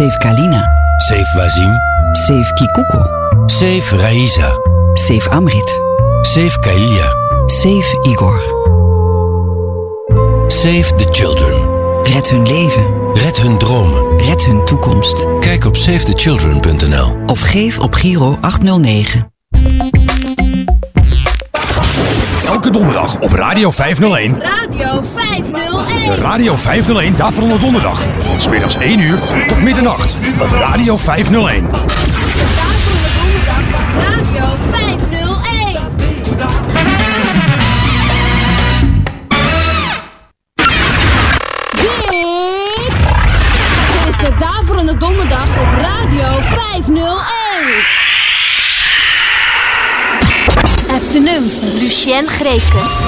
Save Kalina. Save Wazim. Save Kikuko. Save Raisa. Save Amrit. Save Kailia. Save Igor. Save the children. Red hun leven. Red hun dromen. Red hun toekomst. Kijk op savethechildren.nl Of geef op Giro 809. Elke donderdag op Radio 501. Radio 501. De Radio 501 Daverende Donderdag. Van 's middags 1 uur tot middernacht. Op Radio 501. Radio 501. Dit is de Daverende Donderdag op Radio 501. Lucien Grekus.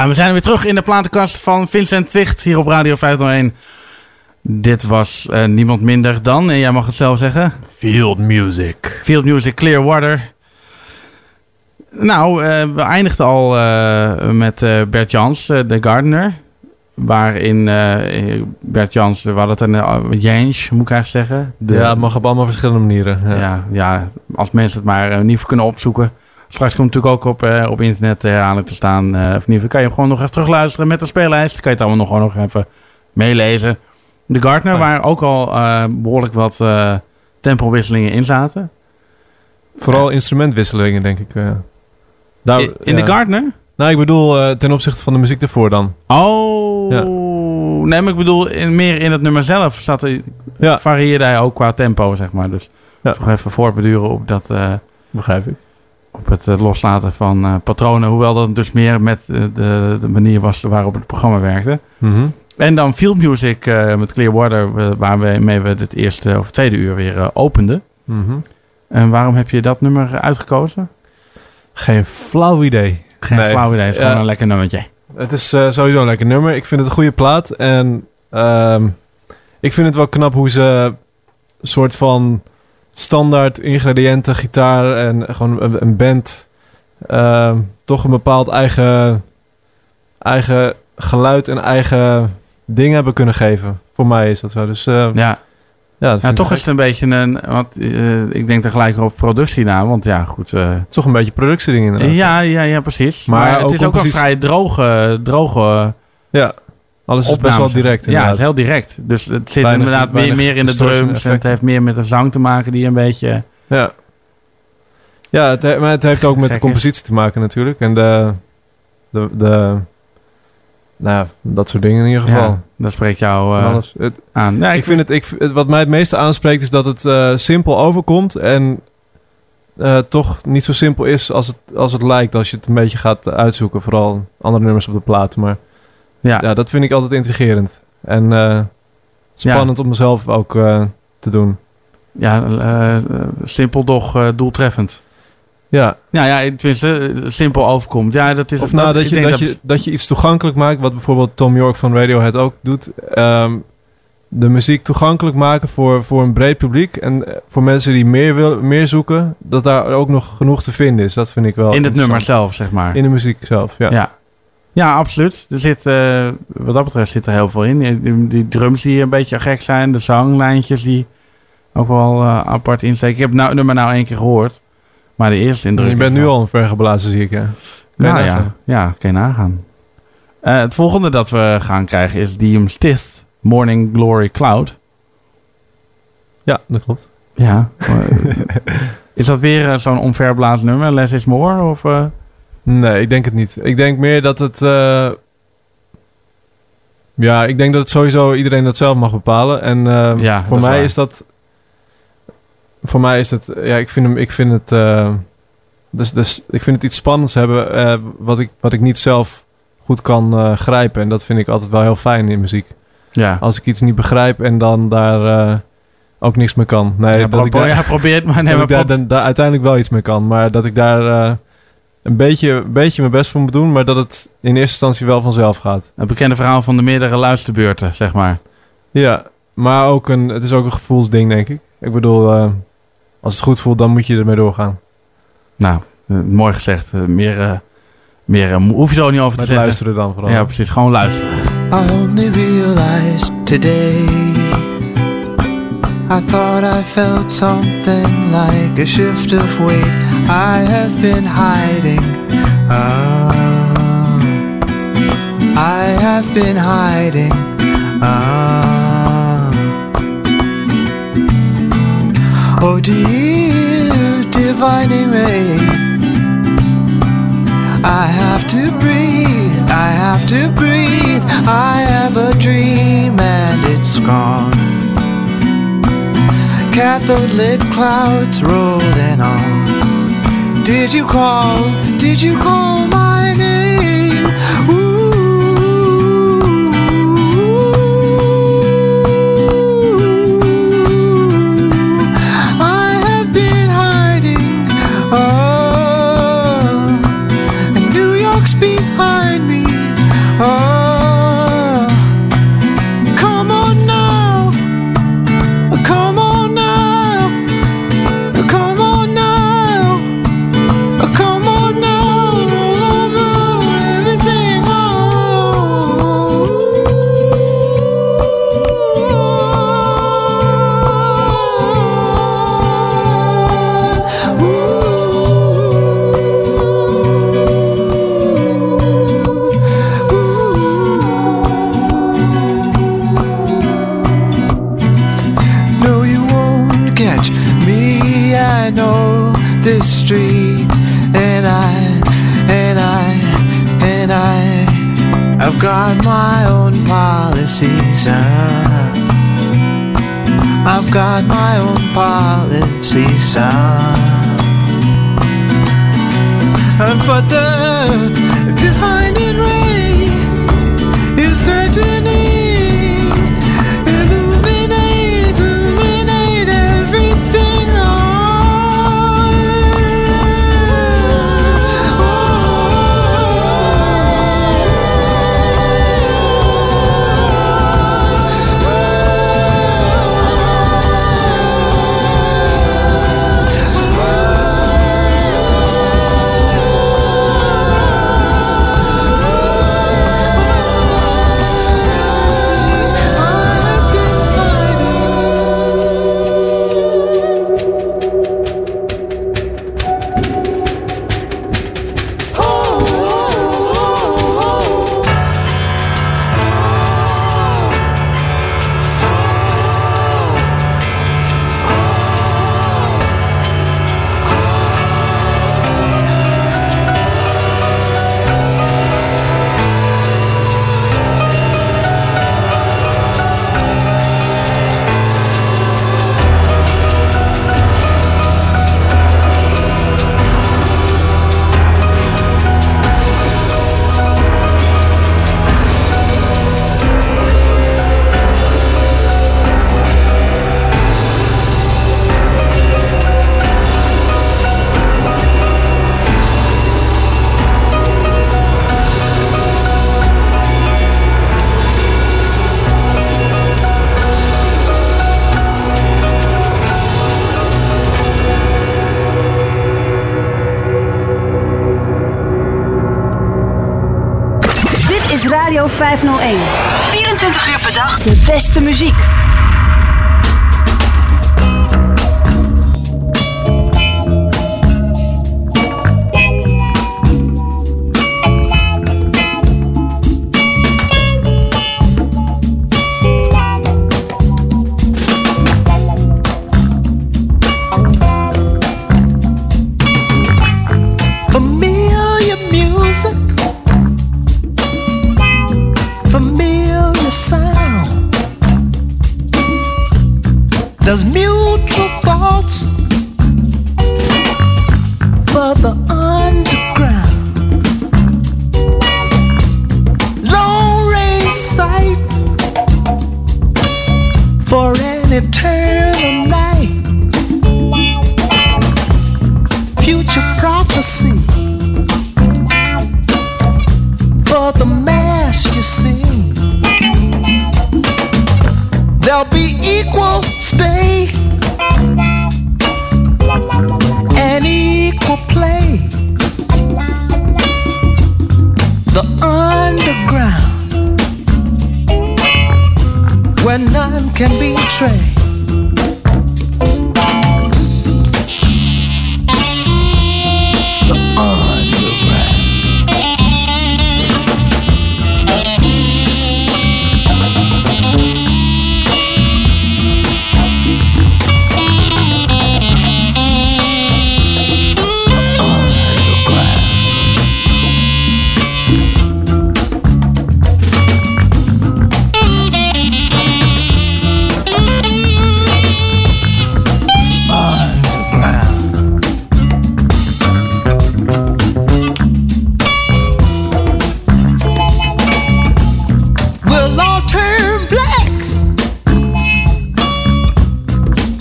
Ja, we zijn weer terug in de platenkast van Vincent Twicht hier op Radio 501. Dit was eh, niemand minder dan, en jij mag het zelf zeggen. Field Music. Field Music Clearwater. Nou, eh, we eindigden al eh, met Bert Jans, de gardener. Waarin Bert Jans, we hadden het een Jens, moet ik eigenlijk zeggen. De- ja, het mag op allemaal verschillende manieren. Ja. ja, ja, als mensen het maar ieder geval kunnen opzoeken. Straks komt het natuurlijk ook op, eh, op internet eh, herhaling te staan. eh, of geval kan je hem gewoon nog even terugluisteren met de speellijst. Dan kan je het allemaal nog, gewoon nog even meelezen. De Gartner, waar ook al eh, behoorlijk wat tempowisselingen in zaten. Vooral instrumentwisselingen, denk ik. Daar- In- in de ja. Gartner? Nou, ik bedoel ten opzichte van de muziek ervoor dan. Oh, Ja. nee, maar ik bedoel, in, meer in het nummer zelf zat, varieerde hij ook qua tempo, zeg maar. Dus nog even voortbeduren op dat... Begrijp ik. Op het eh, loslaten van eh, patronen, hoewel dat dus meer met eh, de, de manier was waarop het programma werkte. Mhm. En dan Field Music met Clearwater, waarmee we het eerste of tweede uur weer openden. Mhm. En waarom heb je dat nummer uitgekozen? Geen flauw idee. Geen Nee. flauw idee, het is gewoon een lekker nummertje. Het is sowieso een lekker nummer. Ik vind het een goede plaat. En ehm, ik vind het wel knap hoe ze een soort van standaard ingrediënten, gitaar en gewoon een, een band ehm, toch een bepaald eigen, eigen geluid en eigen ding hebben kunnen geven. Voor mij is dat zo. Dus eh, ja. Ja, toch is het een beetje een... Want, eh, ik denk er gelijk op productie na. Want ja, goed... eh, Het is toch een beetje productieding inderdaad. ja, ja, ja, precies. Maar Maar, het ook is ook een vrij droge... droge Ja, alles is best wel direct Ja, het is heel direct. Dus het zit Weinig- inderdaad meer, weinig meer in de drums. En het heeft meer met de zang te maken die een beetje... Ja, ja het, he- maar het heeft ook met de compositie te maken natuurlijk. En de, de, de nou dat soort dingen in ieder geval. Ja, dat spreekt jou eh, alles. Het- aan. Ja, ik vind het, ik, het- wat mij het meeste aanspreekt is dat het eh, simpel overkomt en eh, toch niet zo simpel is als het, als het lijkt als je het een beetje gaat uitzoeken. Vooral andere nummers op de plaat. Maar Ja. dat vind ik altijd intrigerend. En eh, spannend om mezelf ook eh, te doen. Ja, eh, simpel doch eh, doeltreffend. Ja. Ja, ja, tenminste, simpel overkomt. Ja, dat is Of nou, dat, je, dat, je, dat je iets toegankelijk maakt, wat bijvoorbeeld Tom York van Radiohead ook doet. Ehm, de muziek toegankelijk maken voor, voor een breed publiek. En voor mensen die meer, wil, meer zoeken, dat daar ook nog genoeg te vinden is. Dat vind ik wel In het nummer zelf, zeg maar. In de muziek zelf, ja. Ja. Ja, absoluut. Er zit, eh, wat dat betreft zit er heel veel in. Die, die- drums die een beetje gek zijn. De zanglijntjes die ook wel eh, apart insteken. Ik heb nou, nummer nou één keer gehoord. Maar de eerste indruk je bent nu al vergeblazen, zie ik, je Nou ja, ja, kan je nagaan. Eh, het volgende dat we gaan krijgen is Diem Stith, Morning Glory Cloud. Ja, dat klopt. Ja. [laughs] is dat weer zo'n onverblazen nummer? Less is more? Of? Nee, ik denk het niet. Ik denk meer dat het... eh, ja, ik denk dat het sowieso iedereen dat zelf mag bepalen. En eh, Ja, voor is mij waar. is dat... Voor mij is het... Ja, ik vind hem... Ik vind het... eh, dus, dus ik vind het iets spannends hebben... wat, ik, wat ik niet zelf goed kan grijpen. En dat vind ik altijd wel heel fijn in muziek. Ja. Als ik iets niet begrijp en dan daar ook niks mee kan. Nee, Ja, dat ik daar, [laughs] ja, probeer het maar. Nee, dat maar ik daar, pro- dan- daar uiteindelijk wel iets mee kan. Maar dat ik daar een, beetje, een beetje mijn best voor moet doen. Maar dat het in eerste instantie wel vanzelf gaat. Het bekende verhaal van de meerdere luisterbeurten, zeg maar. Ja, maar ook een, het is ook een gevoelsding, denk ik. Ik bedoel, eh, als het goed voelt, dan moet je ermee doorgaan. Nou, eh, mooi gezegd. Eh, meer eh, meer hoef je er ook niet over te Met zeggen. luisteren dan vooral. Ja, precies. Gewoon luisteren. I only realized today. I thought I felt something like a shift of weight. I have been hiding. Ah, I have been hiding. Ah. Oh dear divining ray. I have to breathe, I have to breathe. I have a dream and it's gone. Cathode lit clouds rolling on. Did you call? Did you call my got my own policies. Uh, I've got my own policies. Uh, but the defining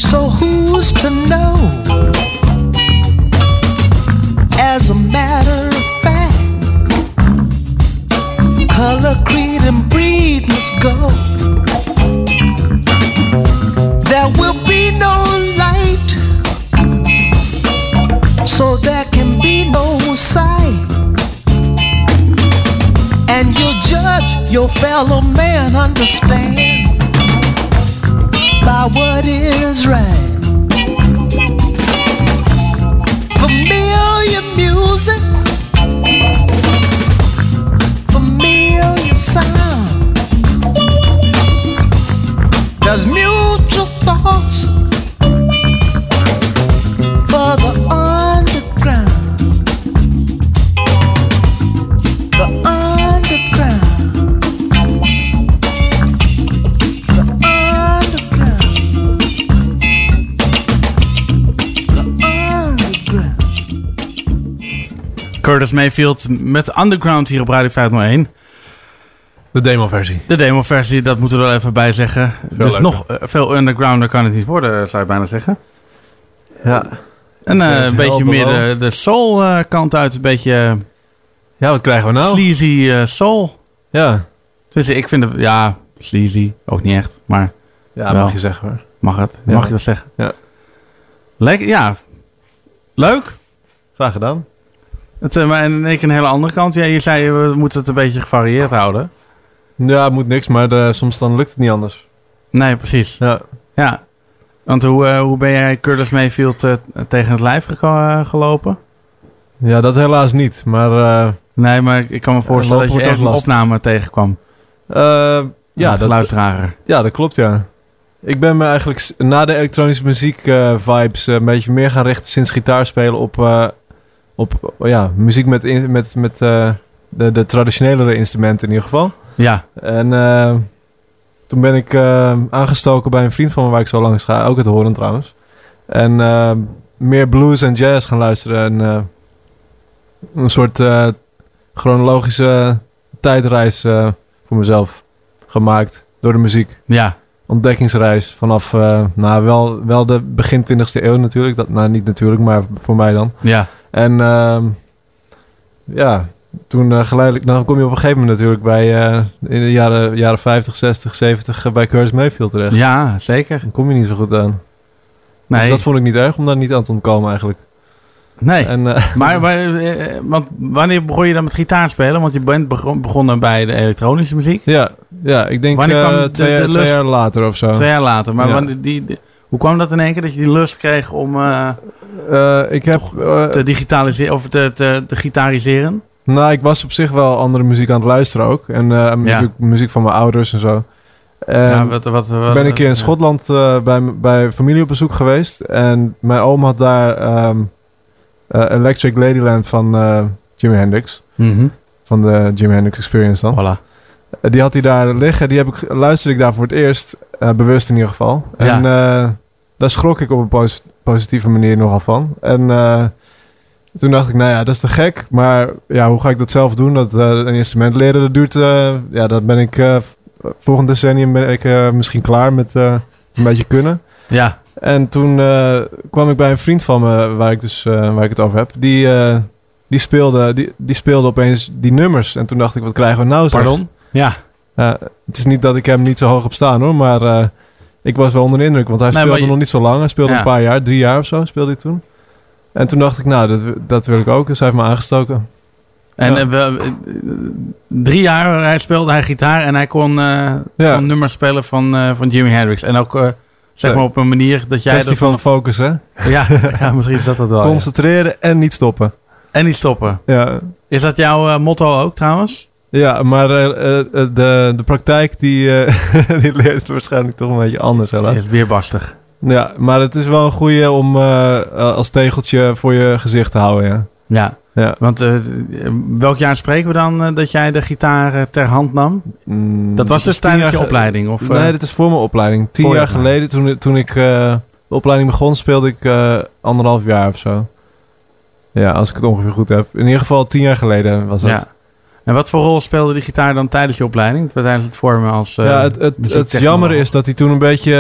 So who's to know? As a matter of fact, color, creed, and breed must go. There will be no light, so there can be no sight and you'll judge your fellow man understand by what is right. Familiar music. Familiar sound. There's mutual thoughts. For the Curtis Mayfield met Underground hier op Radio 501. De demo-versie. De demo-versie, dat moeten we er even bij zeggen. dus leuker. nog eh, veel undergrounder kan het niet worden, zou je bijna zeggen. Ja. En eh, een beetje meer de, bewogen. de soul eh, kant uit. Een beetje eh, Ja, wat krijgen we nou? sleazy eh, soul. Ja. Dus ik vind het, ja, sleazy ook niet echt, maar Ja, wel. mag je zeggen hoor. Mag het? Ja. Mag je dat zeggen? Ja. Lekker, ja. Leuk. Graag gedaan. Het, eh, maar en ik een hele andere kant. Ja, je zei, we moeten het een beetje gevarieerd houden. Ja, het moet niks, maar eh, soms dan lukt het niet anders. Nee, precies. Ja. Ja. Want hoe, eh, hoe ben jij Curtis Mayfield tegen het lijf gelopen? Ja, dat helaas niet. Maar Nee, maar ik kan me voorstellen dat je ergens een opname tegenkwam. ja, dat, geluidsdrager. ja, dat klopt ja. Ik ben me eigenlijk na de elektronische muziek vibes een beetje meer gaan richten sinds gitaarspelen op, op ja, muziek met, met, met eh, de, de traditionelere instrumenten in ieder geval. Ja. En eh, toen ben ik eh, aangestoken bij een vriend van me waar ik zo langs ga, ook het horen trouwens. En meer blues en jazz gaan luisteren. En een soort chronologische tijdreis voor mezelf gemaakt door de muziek. Ja. Ontdekkingsreis vanaf, nou wel, wel de begin 20e eeuw natuurlijk. Dat, nou niet natuurlijk, maar voor mij dan. Ja. En ehm, ja, toen eh, geleidelijk, dan kom je op een gegeven moment natuurlijk bij, eh, in de jaren, jaren 50, 60, 70 eh, bij Curtis Mayfield terecht. Ja, zeker. Dan kom je niet zo goed aan. Nee. Dus dat vond ik niet erg om daar niet aan te ontkomen eigenlijk. Nee. En, eh, [laughs] maar, maar, want wanneer begon je dan met gitaar spelen? Want je bent begon- begonnen bij de elektronische muziek. Ja, ja ik denk de- twee, de twee lust? jaar later of zo. Twee jaar later. Maar Ja. wanneer die, die- hoe kwam dat in één keer dat je die lust kreeg om eh, Eh, ik heb... eh, te digitaliseren of te, te, te gitariseren? Nou, ik was op zich wel andere muziek aan het luisteren ook. En natuurlijk muziek van mijn ouders en zo. En Ja, wat- wat- wat- ik ben een keer in. Schotland bij, bij familie op bezoek geweest. En mijn oom had daar ehm, eh, Electric Ladyland van Jimi Hendrix. Mhm. Van de Jimi Hendrix Experience dan. Voilà. Die had hij daar liggen. Die heb ik, luisterde ik daar voor het eerst. eh, bewust in ieder geval. Ja. En eh, daar schrok ik op een pos- positieve manier nogal van. En eh, toen dacht ik, nou ja, dat is te gek. Maar ja, hoe ga ik dat zelf doen? Dat een instrument leren, dat duurt... ja, dat ben ik... volgend decennium ben ik misschien klaar met het een beetje kunnen. Ja. En toen kwam ik bij een vriend van me, waar ik, dus, waar ik het over heb. Die, die, speelde, die, die speelde opeens die nummers. En toen dacht ik, wat krijgen we nou? Pardon? Ja. Ja, het is niet dat ik hem niet zo hoog op staan hoor, maar eh, ik was wel onder de indruk. Want hij Nee, speelde je- nog niet zo lang. Hij speelde Ja. een paar jaar, drie jaar of zo speelde hij toen. En toen dacht ik, nou, dat, dat wil ik ook. Dus hij heeft me aangestoken. En Ja. eh, we- eh, drie jaar hij speelde hij gitaar en hij kon, eh Ja. kon nummers spelen van, eh, van Jimi Hendrix. En ook eh, zeg maar op een manier dat jij Kwestie van focus, hè? Ja, [laughs] ja, misschien is dat het wel. ja. Concentreren en niet stoppen. En niet stoppen. Ja. Is dat jouw eh, motto ook trouwens? Ja, maar eh, eh, de, de praktijk die, eh, [laughs] die leert waarschijnlijk toch een beetje anders. Helaas. Is weerbarstig. Ja, maar het is wel een goeie om eh, als tegeltje voor je gezicht te houden, ja. Ja. Ja. Want eh, welk jaar spreken we dan eh, dat jij de gitaar eh, ter hand nam? dat was dus tijdens je opleiding? Of, eh? nee, dat is voor mijn opleiding. Tien jaar geleden, toen, toen ik eh, de opleiding begon, speelde ik eh, anderhalf jaar of zo. Ja, als ik het ongeveer goed heb. In ieder geval tien jaar geleden was dat. Ja. En wat voor rol speelde die gitaar dan tijdens je opleiding? Tijdens het vormen als eh, ja, het, het, het muziektechnoloog? jammer is dat hij toen een beetje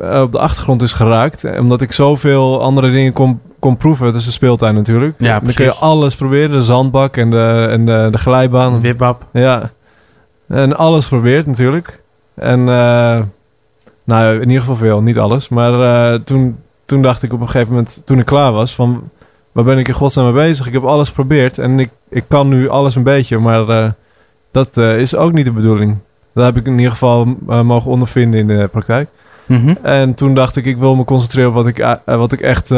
eh, op de achtergrond is geraakt. Eh, Omdat ik zoveel andere dingen kon, kon proeven. Het is een speeltuin natuurlijk. Ja, Dan kun je precies. alles proberen. De zandbak en de, en de, de glijbaan. Wipbap. Ja. En alles probeert natuurlijk. En eh, nou, in ieder geval veel. Niet alles. Maar eh, toen, toen dacht ik op een gegeven moment, toen ik klaar was, van waar ben ik in godsnaam mee bezig? Ik heb alles geprobeerd en ik, ik kan nu alles een beetje. Maar eh, dat eh, is ook niet de bedoeling. Dat heb ik in ieder geval eh, mogen ondervinden in de praktijk. Mhm. En toen dacht ik, ik wil me concentreren op wat ik, wat ik echt,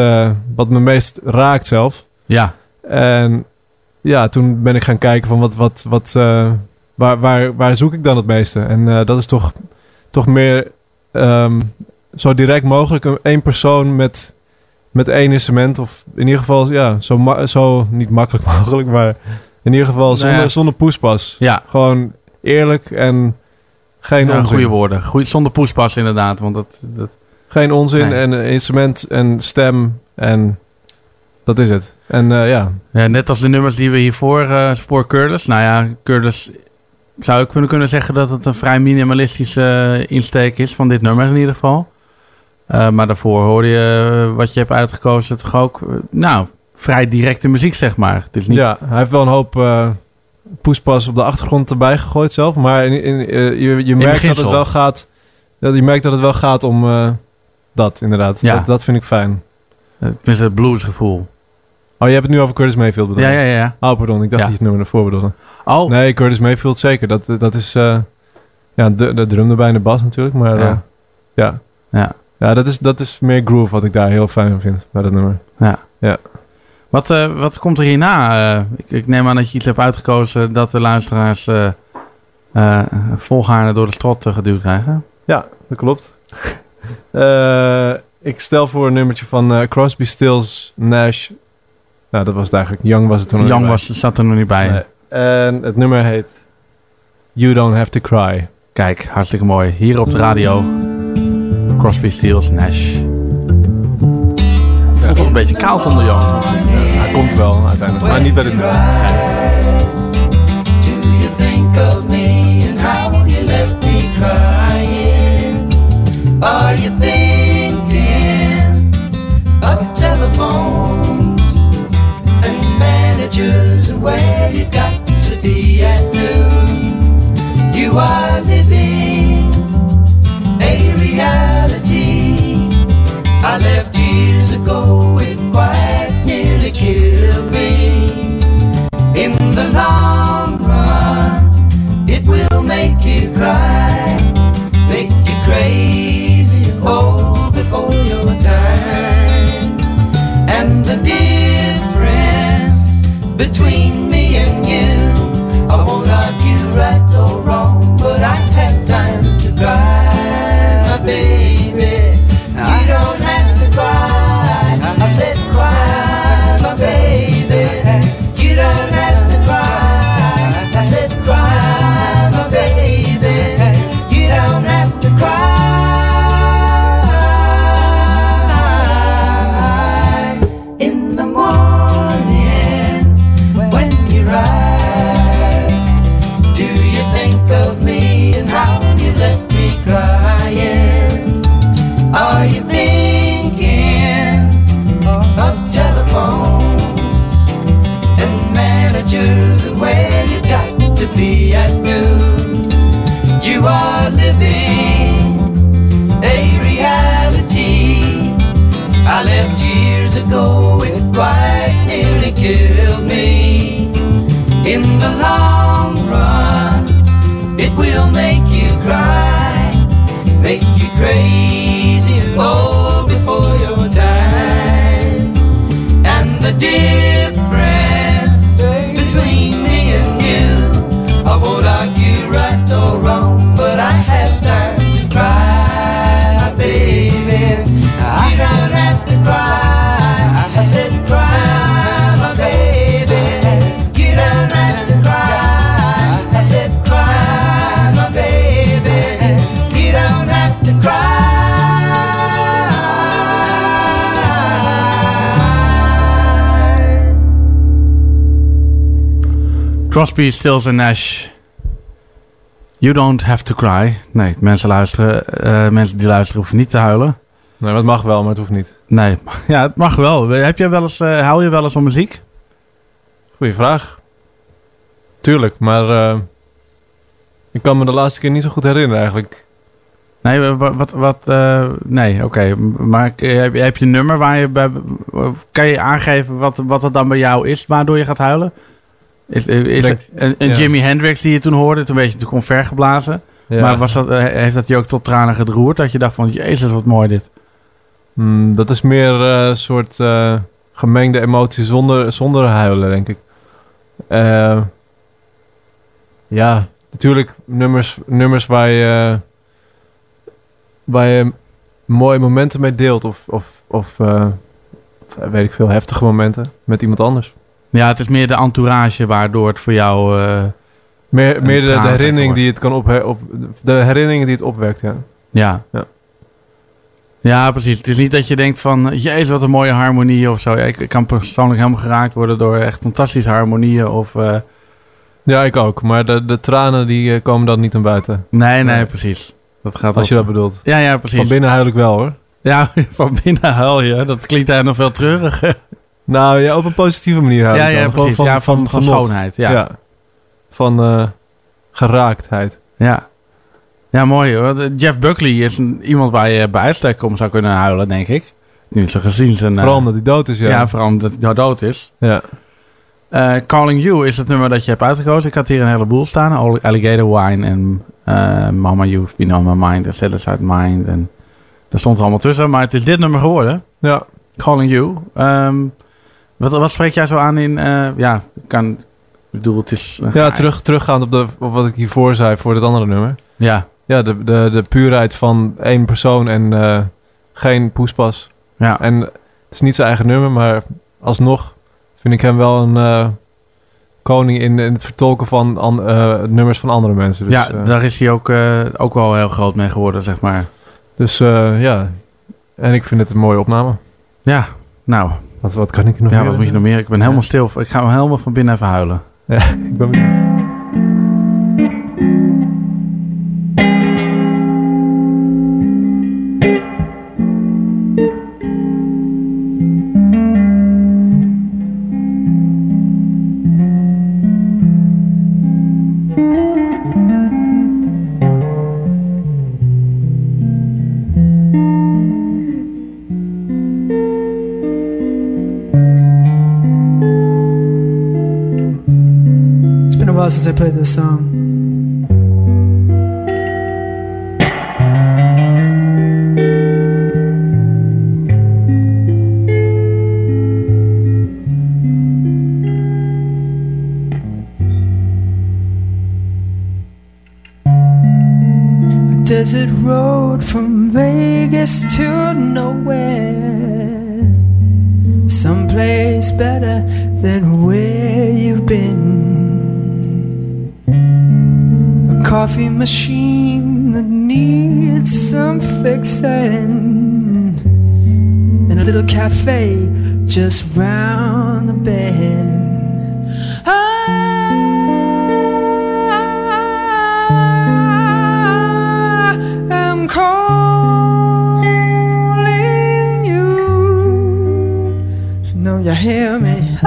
wat me meest raakt zelf. Ja. En ja, toen ben ik gaan kijken van wat, wat, wat, waar, waar, waar zoek ik dan het meeste? En dat is toch, toch meer ehm, zo direct mogelijk een, één persoon met, met één instrument. Of in ieder geval, ja, zo, ma- zo niet makkelijk [laughs] mogelijk, maar in ieder geval zonder, Nou ja. zonder poespas. Ja. Gewoon eerlijk en geen Ja, onzin. goede woorden. Goeie, zonder poespas inderdaad. Want dat, dat, Geen onzin Nee. en instrument en stem en dat is het. En eh, ja, Ja, net als de nummers die we hiervoor eh voor Curtis. Nou ja, Curtis zou ik kunnen, kunnen zeggen dat het een vrij minimalistische eh, insteek is van dit nummer in ieder geval. Eh, maar daarvoor hoorde je eh, wat je hebt uitgekozen toch ook, eh, nou, vrij directe muziek zeg maar. Het is niet, Ja, hij heeft wel een hoop eh, poespas op de achtergrond erbij gegooid zelf. Maar in, in, je, je merkt dat het wel gaat. Dat, je merkt dat het wel gaat om dat, inderdaad. Ja. Dat, dat vind ik fijn. tenminste het bluesgevoel. Oh, je hebt het nu over Curtis Mayfield bedoeld? Ja, ja, ja. Oh, pardon. Ik dacht Ja. dat je het nummer ervoor bedoelde. Oh. Nee, Curtis Mayfield zeker. Dat, dat is... ja, de, de drum erbij en de bas natuurlijk. Maar Ja. ja, ja. Ja. dat, is, dat is meer groove wat ik daar heel fijn vind. Bij dat nummer. Ja. Ja. Wat, eh, wat komt er hierna? Eh, ik, ik neem aan dat je iets hebt uitgekozen dat de luisteraars volgaarne door de strot geduwd krijgen. Ja, dat klopt. [laughs] Ik stel voor een nummertje van Crosby, Stills, Nash. Nou, dat was het eigenlijk. Young was het toen nog Jan niet bij. was, zat er nog niet bij. Nee. En het nummer heet You Don't Have to Cry. Kijk, hartstikke mooi. Hier op de radio. Crosby, Stills, Nash. Het voelt toch een beetje koud zonder Jan. Hij komt wel uiteindelijk, maar niet bij dit nummer. Stills en Nash. You don't have to cry. Nee, mensen luisteren. eh, mensen die luisteren hoeven niet te huilen. Nee, maar het mag wel, maar het hoeft niet. Nee, [laughs] ja, het mag wel. Heb jij wel eens, eh hou je wel eens om muziek? Goeie vraag. Tuurlijk, maar eh, ik kan me de laatste keer niet zo goed herinneren eigenlijk. Nee, wat, wat, wat nee, oké. Maar heb, je- heb je een nummer waar je bij, kan je aangeven wat, wat het dan bij jou is, waardoor je gaat huilen? Is, is Denk- ja. Jimi Hendrix die je toen hoorde, toen werd je toen omvergeblazen. Ja. Maar was dat, eh, heeft dat je ook tot tranen gedroerd? Dat je dacht van, jezus, wat mooi dit. Hmm, dat is meer eh, een soort eh, gemengde emotie zonder, zonder huilen, denk ik. Ja, natuurlijk nummers, nummers waar je, waar je mooie momenten mee deelt. Of, of, of, of, weet ik veel, heftige momenten met iemand anders. Ja, het is meer de entourage waardoor het voor jou... eh, Meer, meer de, herinnering die het kan op, op de herinneringen die het opwekt, ja. Ja. Ja. Ja, precies. Het is niet dat je denkt van, jezus, wat een mooie harmonie of zo. Ja, ik, ik kan persoonlijk helemaal geraakt worden door echt fantastische harmonieën of... eh, Ja, ik ook. Maar de, de tranen die eh, komen dan niet naar buiten. Nee, nee, precies. Dat gaat Als je dat bedoelt. Ja, ja, precies. Van binnen huil ik wel, hoor. Ja, [laughs] van binnen huil je. Dat klinkt eigenlijk nog veel treuriger. Nou ja, op een positieve manier huil Ja, ja, precies. Ja, van- van schoonheid, ja. Van eh, geraaktheid. Ja. Ja, mooi hoor. Jeff Buckley is een, iemand waar je bij uitstek om zou kunnen huilen, denk ik. Nu ze gezien zijn... eh, Vooral omdat hij dood is, ja. Ja, vooral omdat hij nou dood is. Ja. Eh, Calling You is het nummer dat je hebt uitgekozen. Ik had hier een heleboel staan. All- Alligator Wine en eh, Mama You've Been On My Mind en Set Aside Mind. En daar stond er allemaal tussen. Maar het is dit nummer geworden. Ja. Calling You. Ehm, wat, wat spreek jij zo aan in... eh, ja, ik kan... Ik bedoel, het is... Ja, terug, teruggaand op, de, op wat ik hiervoor zei voor het andere nummer. Ja. Ja, de, de, de puurheid van één persoon en eh, geen poespas. Ja. En het is niet zijn eigen nummer, maar alsnog vind ik hem wel een eh, koning in, in het vertolken van an- nummers van andere mensen. Dus, ja, daar is hij ook, ook wel heel groot mee geworden, zeg maar. dus ja, en ik vind het een mooie opname. Ja, nou. Wat, wat kan ik nog Ja, meer? wat moet je nog meer? Ik ben helemaal stil. Ik ga helemaal van binnen even huilen. Ja, [laughs] ik ben benieuwd. Played this song. A desert road from Vegas to nowhere. Someplace better than where you've been. Coffee machine that needs some fixing. And a little cafe just round the bend. I'm calling you. You hear me?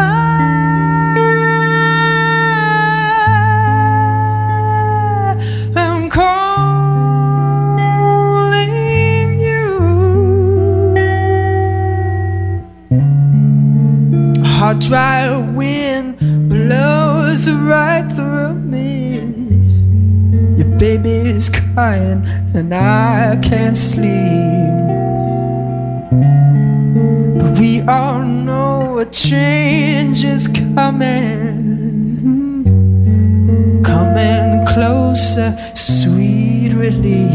Dry wind blows right through me. Your baby's crying and I can't sleep. But we all know a change is coming. Coming closer, sweet release.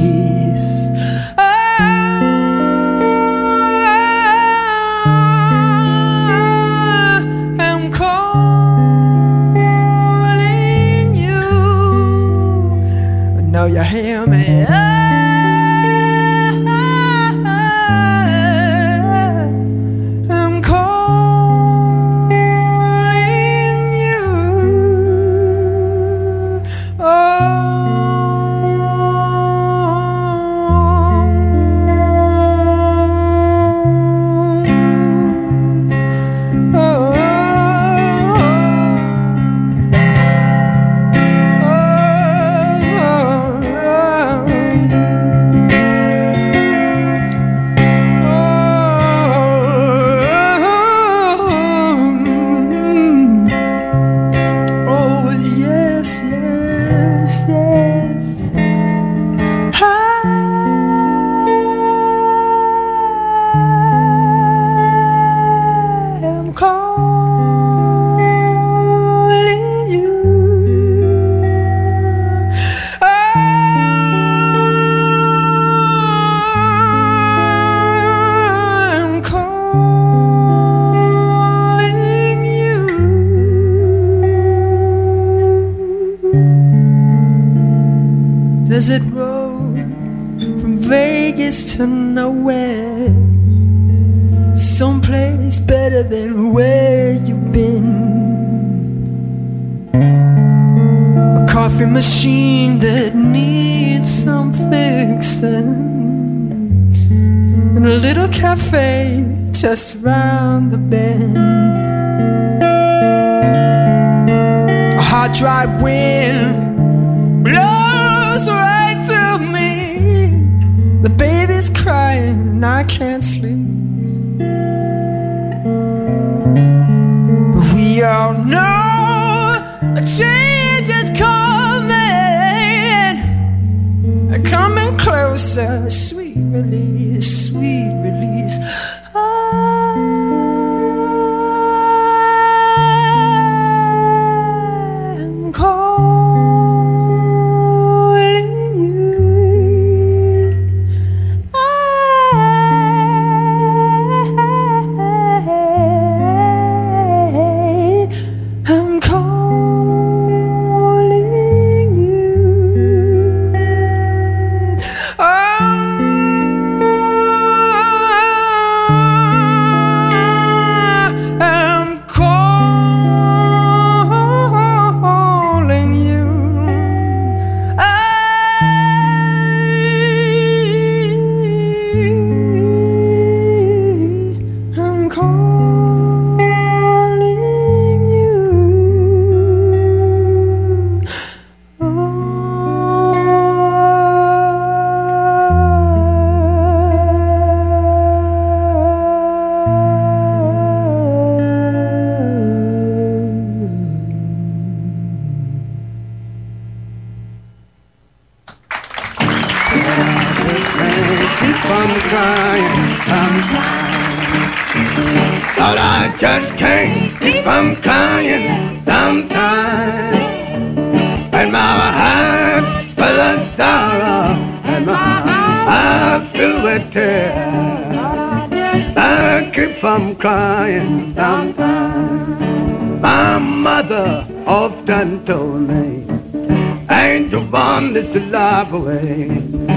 Away.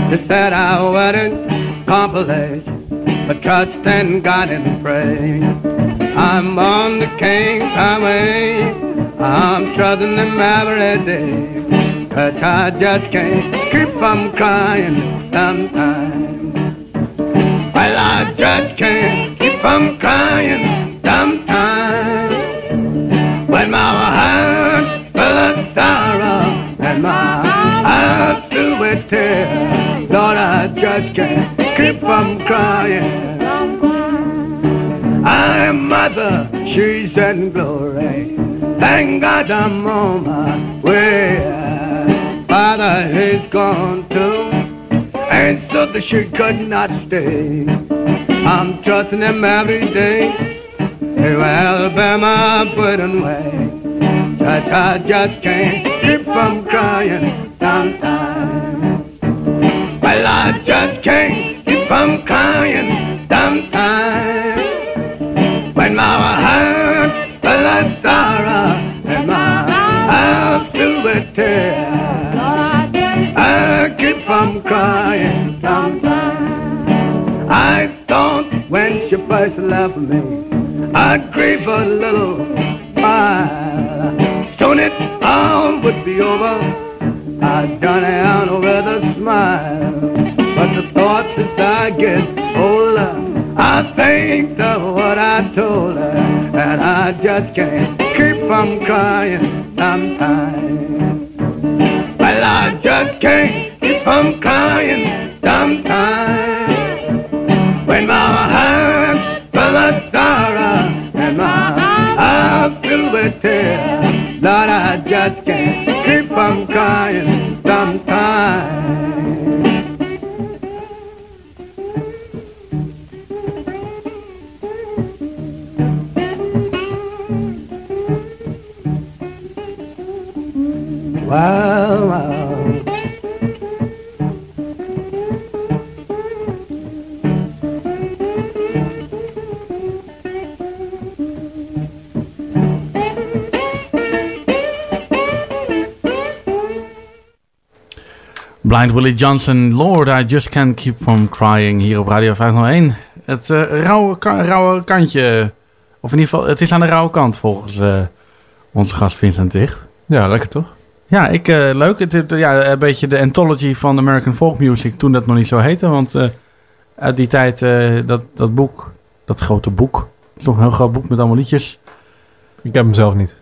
She said I wouldn't accomplish, but trust in God and pray. I'm on the King's highway. I'm trusting Him every day. Cause I just can't keep from crying sometimes. Well, I just can't keep from crying sometimes. When my heart's I can't keep from crying. I'm mother, she's in glory. Thank God I'm on my way. Father, he's gone too. And so that she could not stay. I'm trusting him every day. To Alabama, putting way. But I just can't keep from crying sometimes. Well, I just can't keep from crying sometimes. When my heart's full of sorrow and my eyes filled with tears. I keep from crying sometimes. I thought when she first left me, I'd grieve a little while. Soon it all would be over. I'd done out with a smile. But the thoughts as I get older, I think of what I told her, and I just can't keep from crying sometimes. Well, I just can't keep from crying sometimes. When my heart's full of sorrow and my eyes filled with tears, Lord, I just can't keep from crying sometimes. Wow, Blind Willie Johnson, Lord, I just can't keep from crying hier op Radio 501. Het eh, rauwe, ka- rauwe kantje, of in ieder geval, het is aan de rauwe kant volgens eh, onze gast Vincent Wicht. Ja, lekker toch? Ja, ik, eh, leuk. Het, het, ja, een beetje de anthology van American Folk Music, toen dat nog niet zo heette. Want uit die tijd, dat, dat boek, dat grote boek, het is toch een heel groot boek met allemaal liedjes. Ik heb hem zelf niet.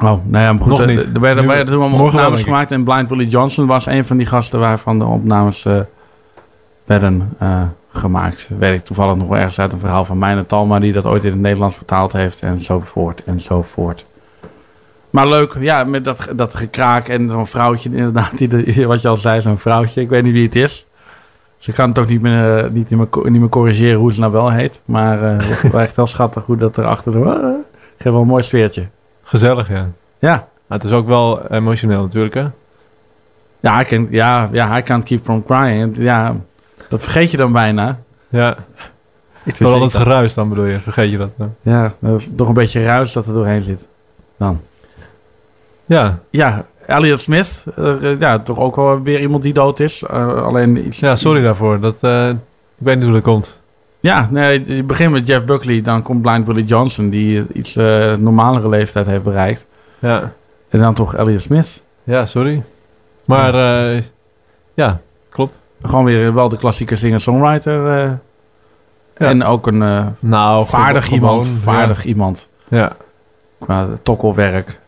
Oh, nou ja, maar goed. Nog eh, niet. Er werden, Nu- werden toen allemaal wel, opnames gemaakt. En Blind Willie Johnson was een van die gasten waarvan de opnames eh, werden eh, gemaakt. Weet ik toevallig nog wel ergens uit een verhaal van Mijne Talma... die dat ooit in het Nederlands vertaald heeft. En zo voort en zo voort. Maar leuk, ja, met dat, dat gekraak en zo'n vrouwtje inderdaad. Die de, [laughs] wat je al zei, zo'n vrouwtje. Ik weet niet wie het is. Ze kan het ook niet meer, niet, meer, niet meer corrigeren hoe ze nou wel heet. Maar [laughs] wel echt heel schattig hoe dat erachter... Uh, geeft wel een mooi sfeertje. Gezellig, ja. Ja. Maar het is ook wel emotioneel natuurlijk, hè? Ja, I can, ja, ja, I can't keep from crying. Ja, dat vergeet je dan bijna. Ja. Ik Vooral dat niet geruis dan bedoel je, vergeet je dat? hè? Ja, toch een beetje ruis dat er doorheen zit. Dan. Ja. Ja, Elliot Smith. eh, eh, ja, toch ook wel weer iemand die dood is. Eh, alleen iets, Ja, sorry daarvoor. Dat, ik weet niet hoe dat komt. Ja, nee, je begint met Jeff Buckley. Dan komt Blind Willie Johnson. Die iets eh, normalere leeftijd heeft bereikt. Ja. En dan toch Elliot Smith. Ja, sorry. Maar eh, ja, klopt. Gewoon weer wel de klassieke singer-songwriter. eh, Ja. En ook een Nou, vaardig iemand. ja. Vaardig iemand. Ja. Qua tokkelwerk.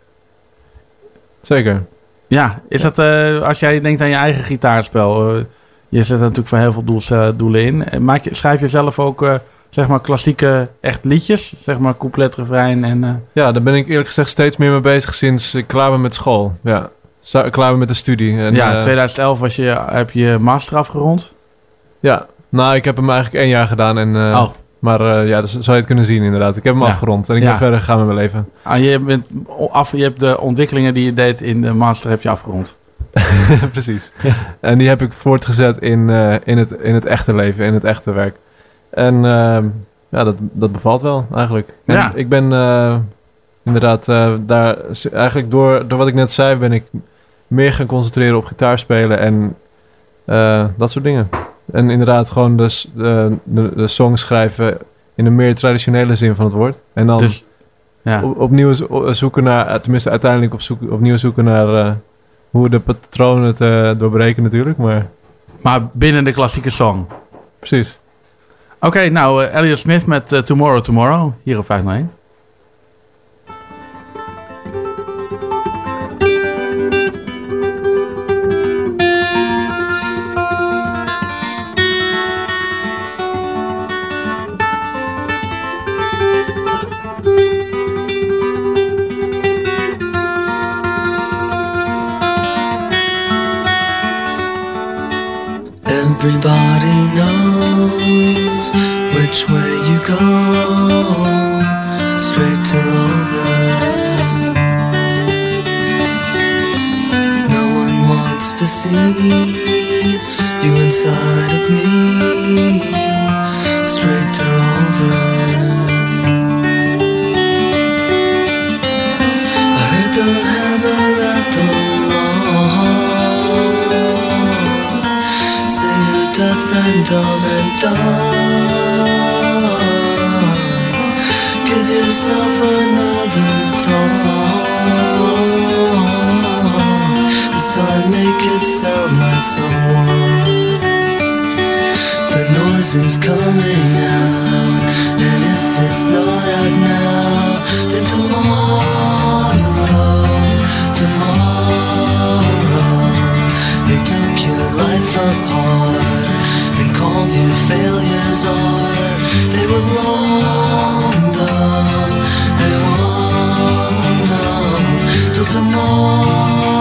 Zeker. Ja, is dat als jij denkt aan je eigen gitaarspel? Je zet er natuurlijk voor heel veel eh, doelen in. Eh, Maak je, schrijf je zelf ook eh, zeg maar klassieke echt liedjes? Zeg maar couplet, refrein en... Ja, daar ben ik eerlijk gezegd steeds meer mee bezig sinds ik klaar ben met school. Ja, klaar met de studie. En, ja, eh, 2011 was je, heb je je master afgerond. Ja, nou, ik heb hem eigenlijk één jaar gedaan. En, Oh. Maar ja, dat zou je het kunnen zien inderdaad. Ik heb hem Ja. afgerond en ik Ja. ben verder gegaan met mijn leven. Ah, je, bent af, je hebt de ontwikkelingen die je deed in de master heb je afgerond. [laughs] Precies. En die heb ik voortgezet in, eh, in, het, in het echte leven, in het echte werk. En ehm, ja, dat, dat bevalt wel eigenlijk. En Ja. ik ben eh, inderdaad eh, daar, eigenlijk door, door wat ik net zei, ben ik meer gaan concentreren op gitaarspelen en eh, dat soort dingen. En inderdaad gewoon de, de, de, de songs schrijven in een meer traditionele zin van het woord. En dan Dus, ja. op, opnieuw zo- zoeken naar, tenminste uiteindelijk op zoek, opnieuw zoeken naar hoe de patronen te doorbreken natuurlijk. Maar Maar binnen de klassieke song. precies. Oké, nou, eh, Elliot Smith met eh, Tomorrow Tomorrow, hier op 501. Everybody knows which way you go, straight to over. No one wants to see you inside of me, straight to over. Give yourself another tone. This time make it sound like someone. The noise is coming out, and if it's not out now, then tomorrow, tomorrow, they took your life apart called you failures. Are they were wrong though? They won't know till tomorrow.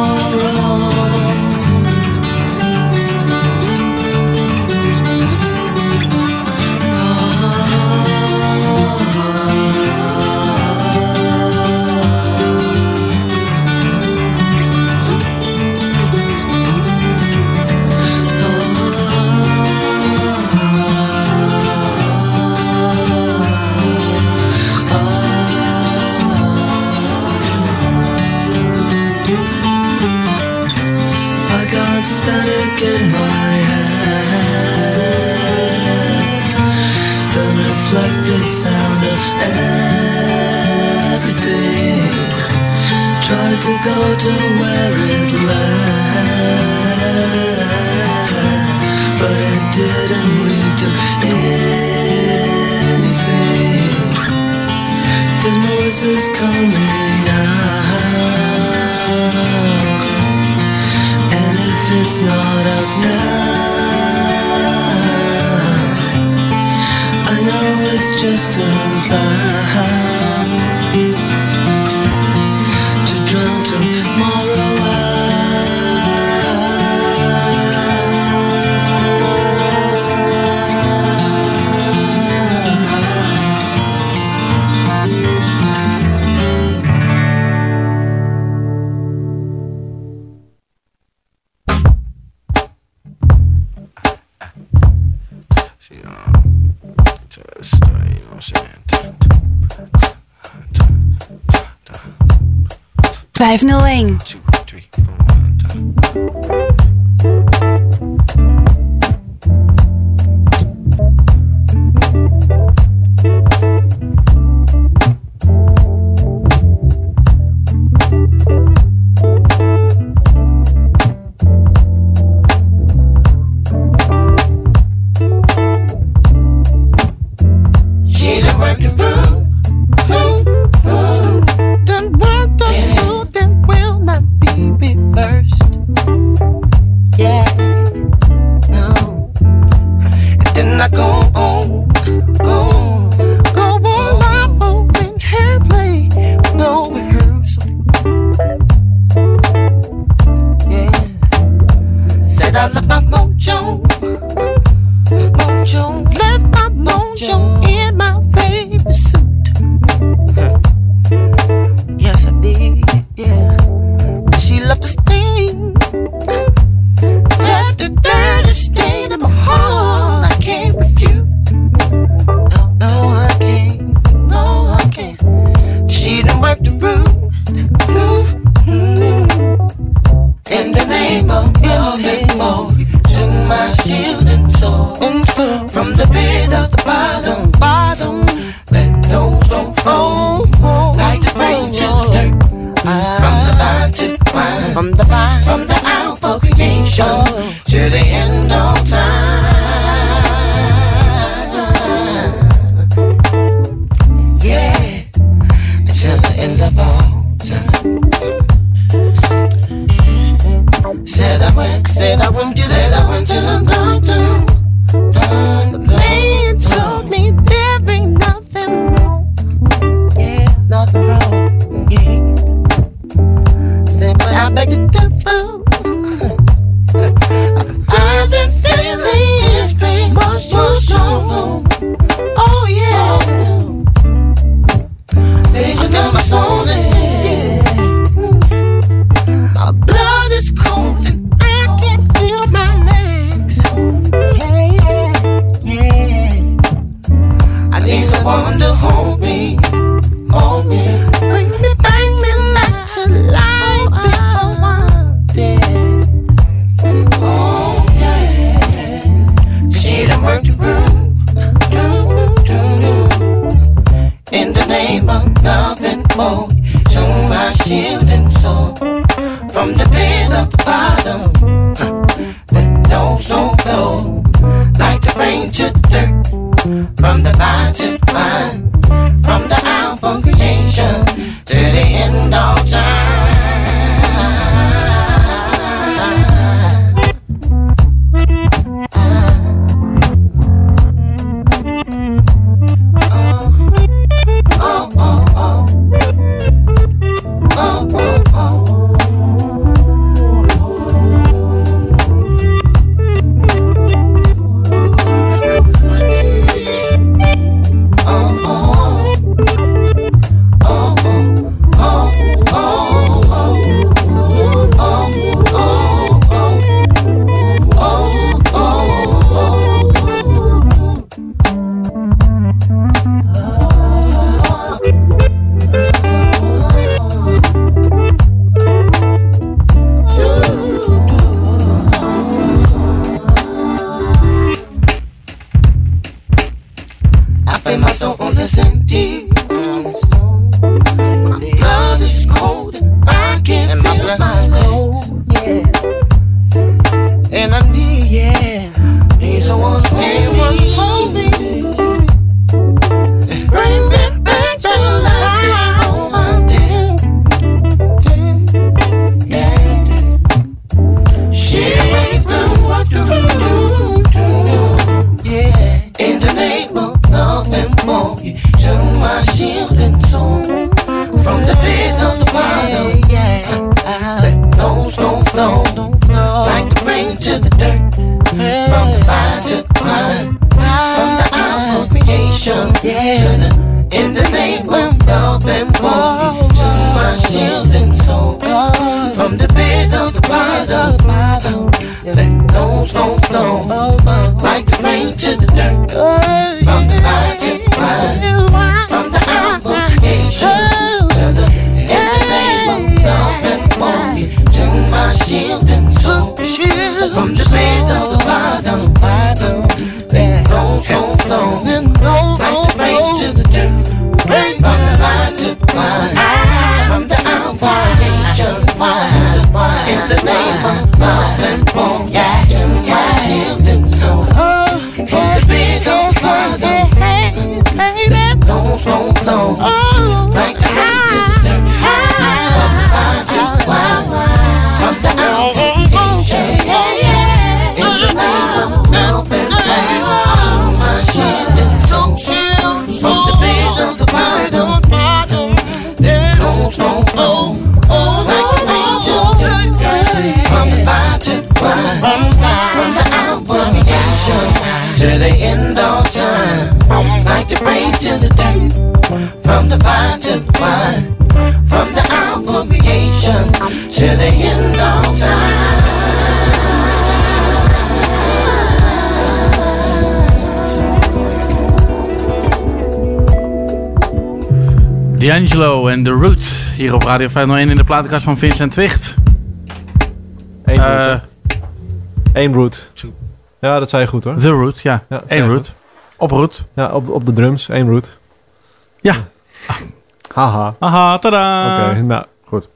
Got static in my head. The reflected sound of everything. Tried to go to where it led, but it didn't lead to anything. The noise is coming out. It's not out now, I know it's just about to D'Angelo en The Root. Hier op Radio 501 in de platenkast van Vincent Twicht. Eén Eh, route. Eén route. Ja, dat zei je goed hoor. The Root, ja. Eén goed. Op route. Ja, op, op de drums. één route. Ja. Haha. Haha, tada. Oké, nou, goed.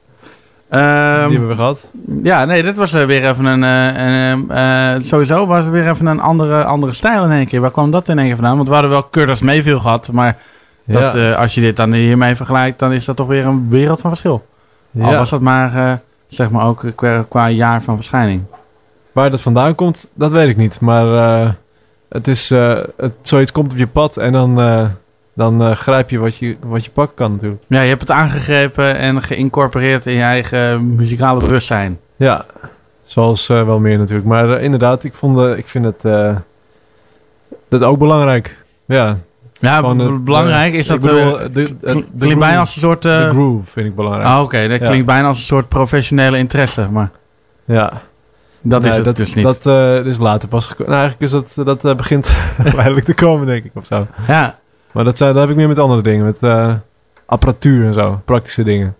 Ehm, Die hebben we gehad. Ja, nee, dit was eh, weer even een... eh, een, eh, eh, sowieso was het weer even een andere, andere stijl in één keer. Waar kwam dat in één keer vandaan? Want we hadden wel Curtis Mayfield gehad, maar... Dat, eh, als je dit dan hiermee vergelijkt, dan is dat toch weer een wereld van verschil. Al Ja. was dat maar, eh, zeg maar ook qua, qua jaar van verschijning. Waar dat vandaan komt, dat weet ik niet. Maar eh, het is, eh, het, zoiets komt op je pad en dan, eh, dan eh, grijp je wat, je wat je pakken kan natuurlijk. Ja, je hebt het aangegrepen en geïncorporeerd in je eigen muzikale bewustzijn. Ja, zoals eh, wel meer natuurlijk. Maar eh, inderdaad, ik, vond, eh, ik vind het eh, dat ook belangrijk. Ja, Ja, het, belangrijk eh, is dat... bedoel, eh, de- de- kl- de klinkt bijna als een soort... De eh, groove vind ik belangrijk. Ah, Oké, dat Ja. klinkt bijna als een soort professionele interesse, maar Ja. dat is het dat, dus niet. Dat eh, is later pas gekomen. Nou, eigenlijk is dat, dat eh, begint [laughs] geleidelijk te komen, denk ik, of zo. Ja. Maar dat, dat heb ik meer met andere dingen, met eh, apparatuur en zo, praktische dingen.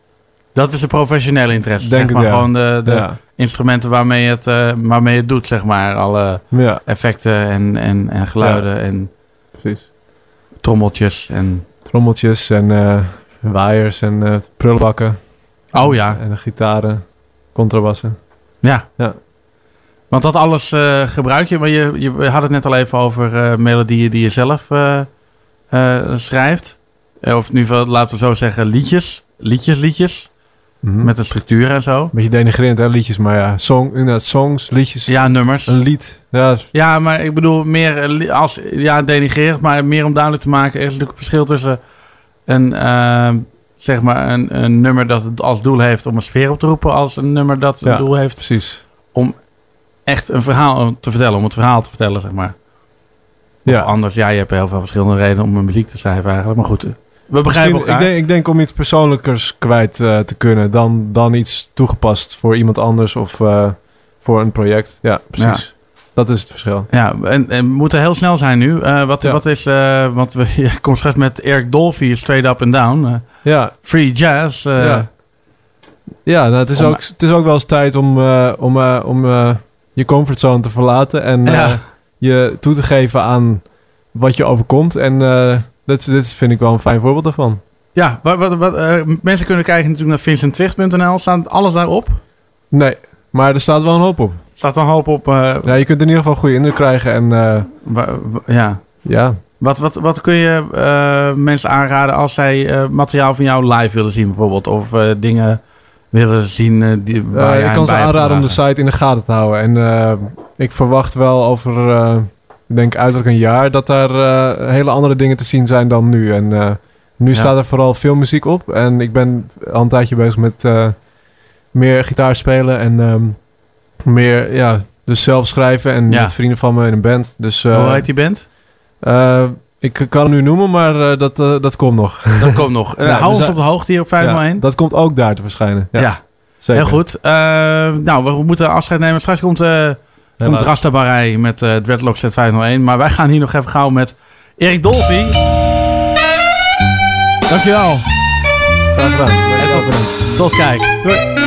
Dat is de professionele interesse. Denk zeg het, maar ja. gewoon de, de Ja. instrumenten waarmee je, het, eh, waarmee je het doet, zeg maar. Alle effecten en, en, en geluiden en Precies. Trommeltjes en... Trommeltjes en eh, waaiers en eh, prullenbakken. Oh ja. En, en gitaren, contrabassen. Ja. Ja. Want dat alles eh, gebruik je, maar je, je hadden het net al even over eh, melodieën die je zelf eh, eh, schrijft. Eh, of in ieder geval, laten we zo zeggen, liedjes. Liedjes, liedjes. Mhm. Met een structuur en zo. Beetje denigrerend, hè, liedjes. Maar ja, song, inderdaad, songs, liedjes. Ja, nummers. Een lied. Ja, is- Ja, maar ik bedoel meer eh, als ja, denigrerend, maar meer om duidelijk te maken. Er is natuurlijk een verschil tussen een, eh, zeg maar een, een nummer dat het als doel heeft om een sfeer op te roepen, als een nummer dat Ja, een doel heeft precies. om echt een verhaal te vertellen, om het verhaal te vertellen, zeg maar. Of Ja. anders, ja, je hebt heel veel verschillende redenen om een muziek te schrijven eigenlijk. Maar goed, eh, we begrijpen Misschien- elkaar. Ik denk, ik denk om iets persoonlijkers kwijt eh, te kunnen dan, dan iets toegepast voor iemand anders of eh, voor een project. Ja, precies. Dat is het verschil. Ja, en, en we moeten heel snel zijn nu. Eh, wat, Ja. wat is, want we [laughs] je komt straks met Eric Dolphy, Straight Up and Down. Ja. Free Jazz. ja, ja nou, het, is om- ook, het is ook wel eens tijd om, om, om je comfortzone te verlaten en Ja. je toe te geven aan wat je overkomt. En dit, dit vind ik wel een fijn voorbeeld daarvan. Ja, wat, wat, wat, eh, mensen kunnen kijken natuurlijk naar vincentwicht.nl. Staat alles daarop? Nee, maar er staat wel een hoop op. Staat een hoop op? eh, Ja, je kunt in ieder geval goede indruk krijgen. En eh, ja. ja, Wat, wat, wat kun je mensen aanraden als zij materiaal van jou live willen zien bijvoorbeeld? Of dingen willen zien die, waar ik kan ze aanraden om de site in de gaten te houden. En ik verwacht wel over, ik denk uiterlijk een jaar, dat daar eh, hele andere dingen te zien zijn dan nu. En eh, nu Ja. staat er vooral veel muziek op. En ik ben al een tijdje bezig met eh, meer gitaar spelen en ehm, meer, ja, dus zelf schrijven en Ja. met vrienden van me in een band. Dus, Hoe heet die band? ik kan hem nu noemen, maar dat, dat komt nog. Dat komt nog. [laughs] Ja, hou dus, ons op de hoogte hier op 501. Ja, dat komt ook daar te verschijnen. Ja, heel goed. Nou, we moeten afscheid nemen. Straks komt, Rastabarij met eh Dreadlock Z501. Maar wij gaan hier nog even gauw met Erik Dolphy. Dankjewel. Graag gedaan. Tot kijk. Doei.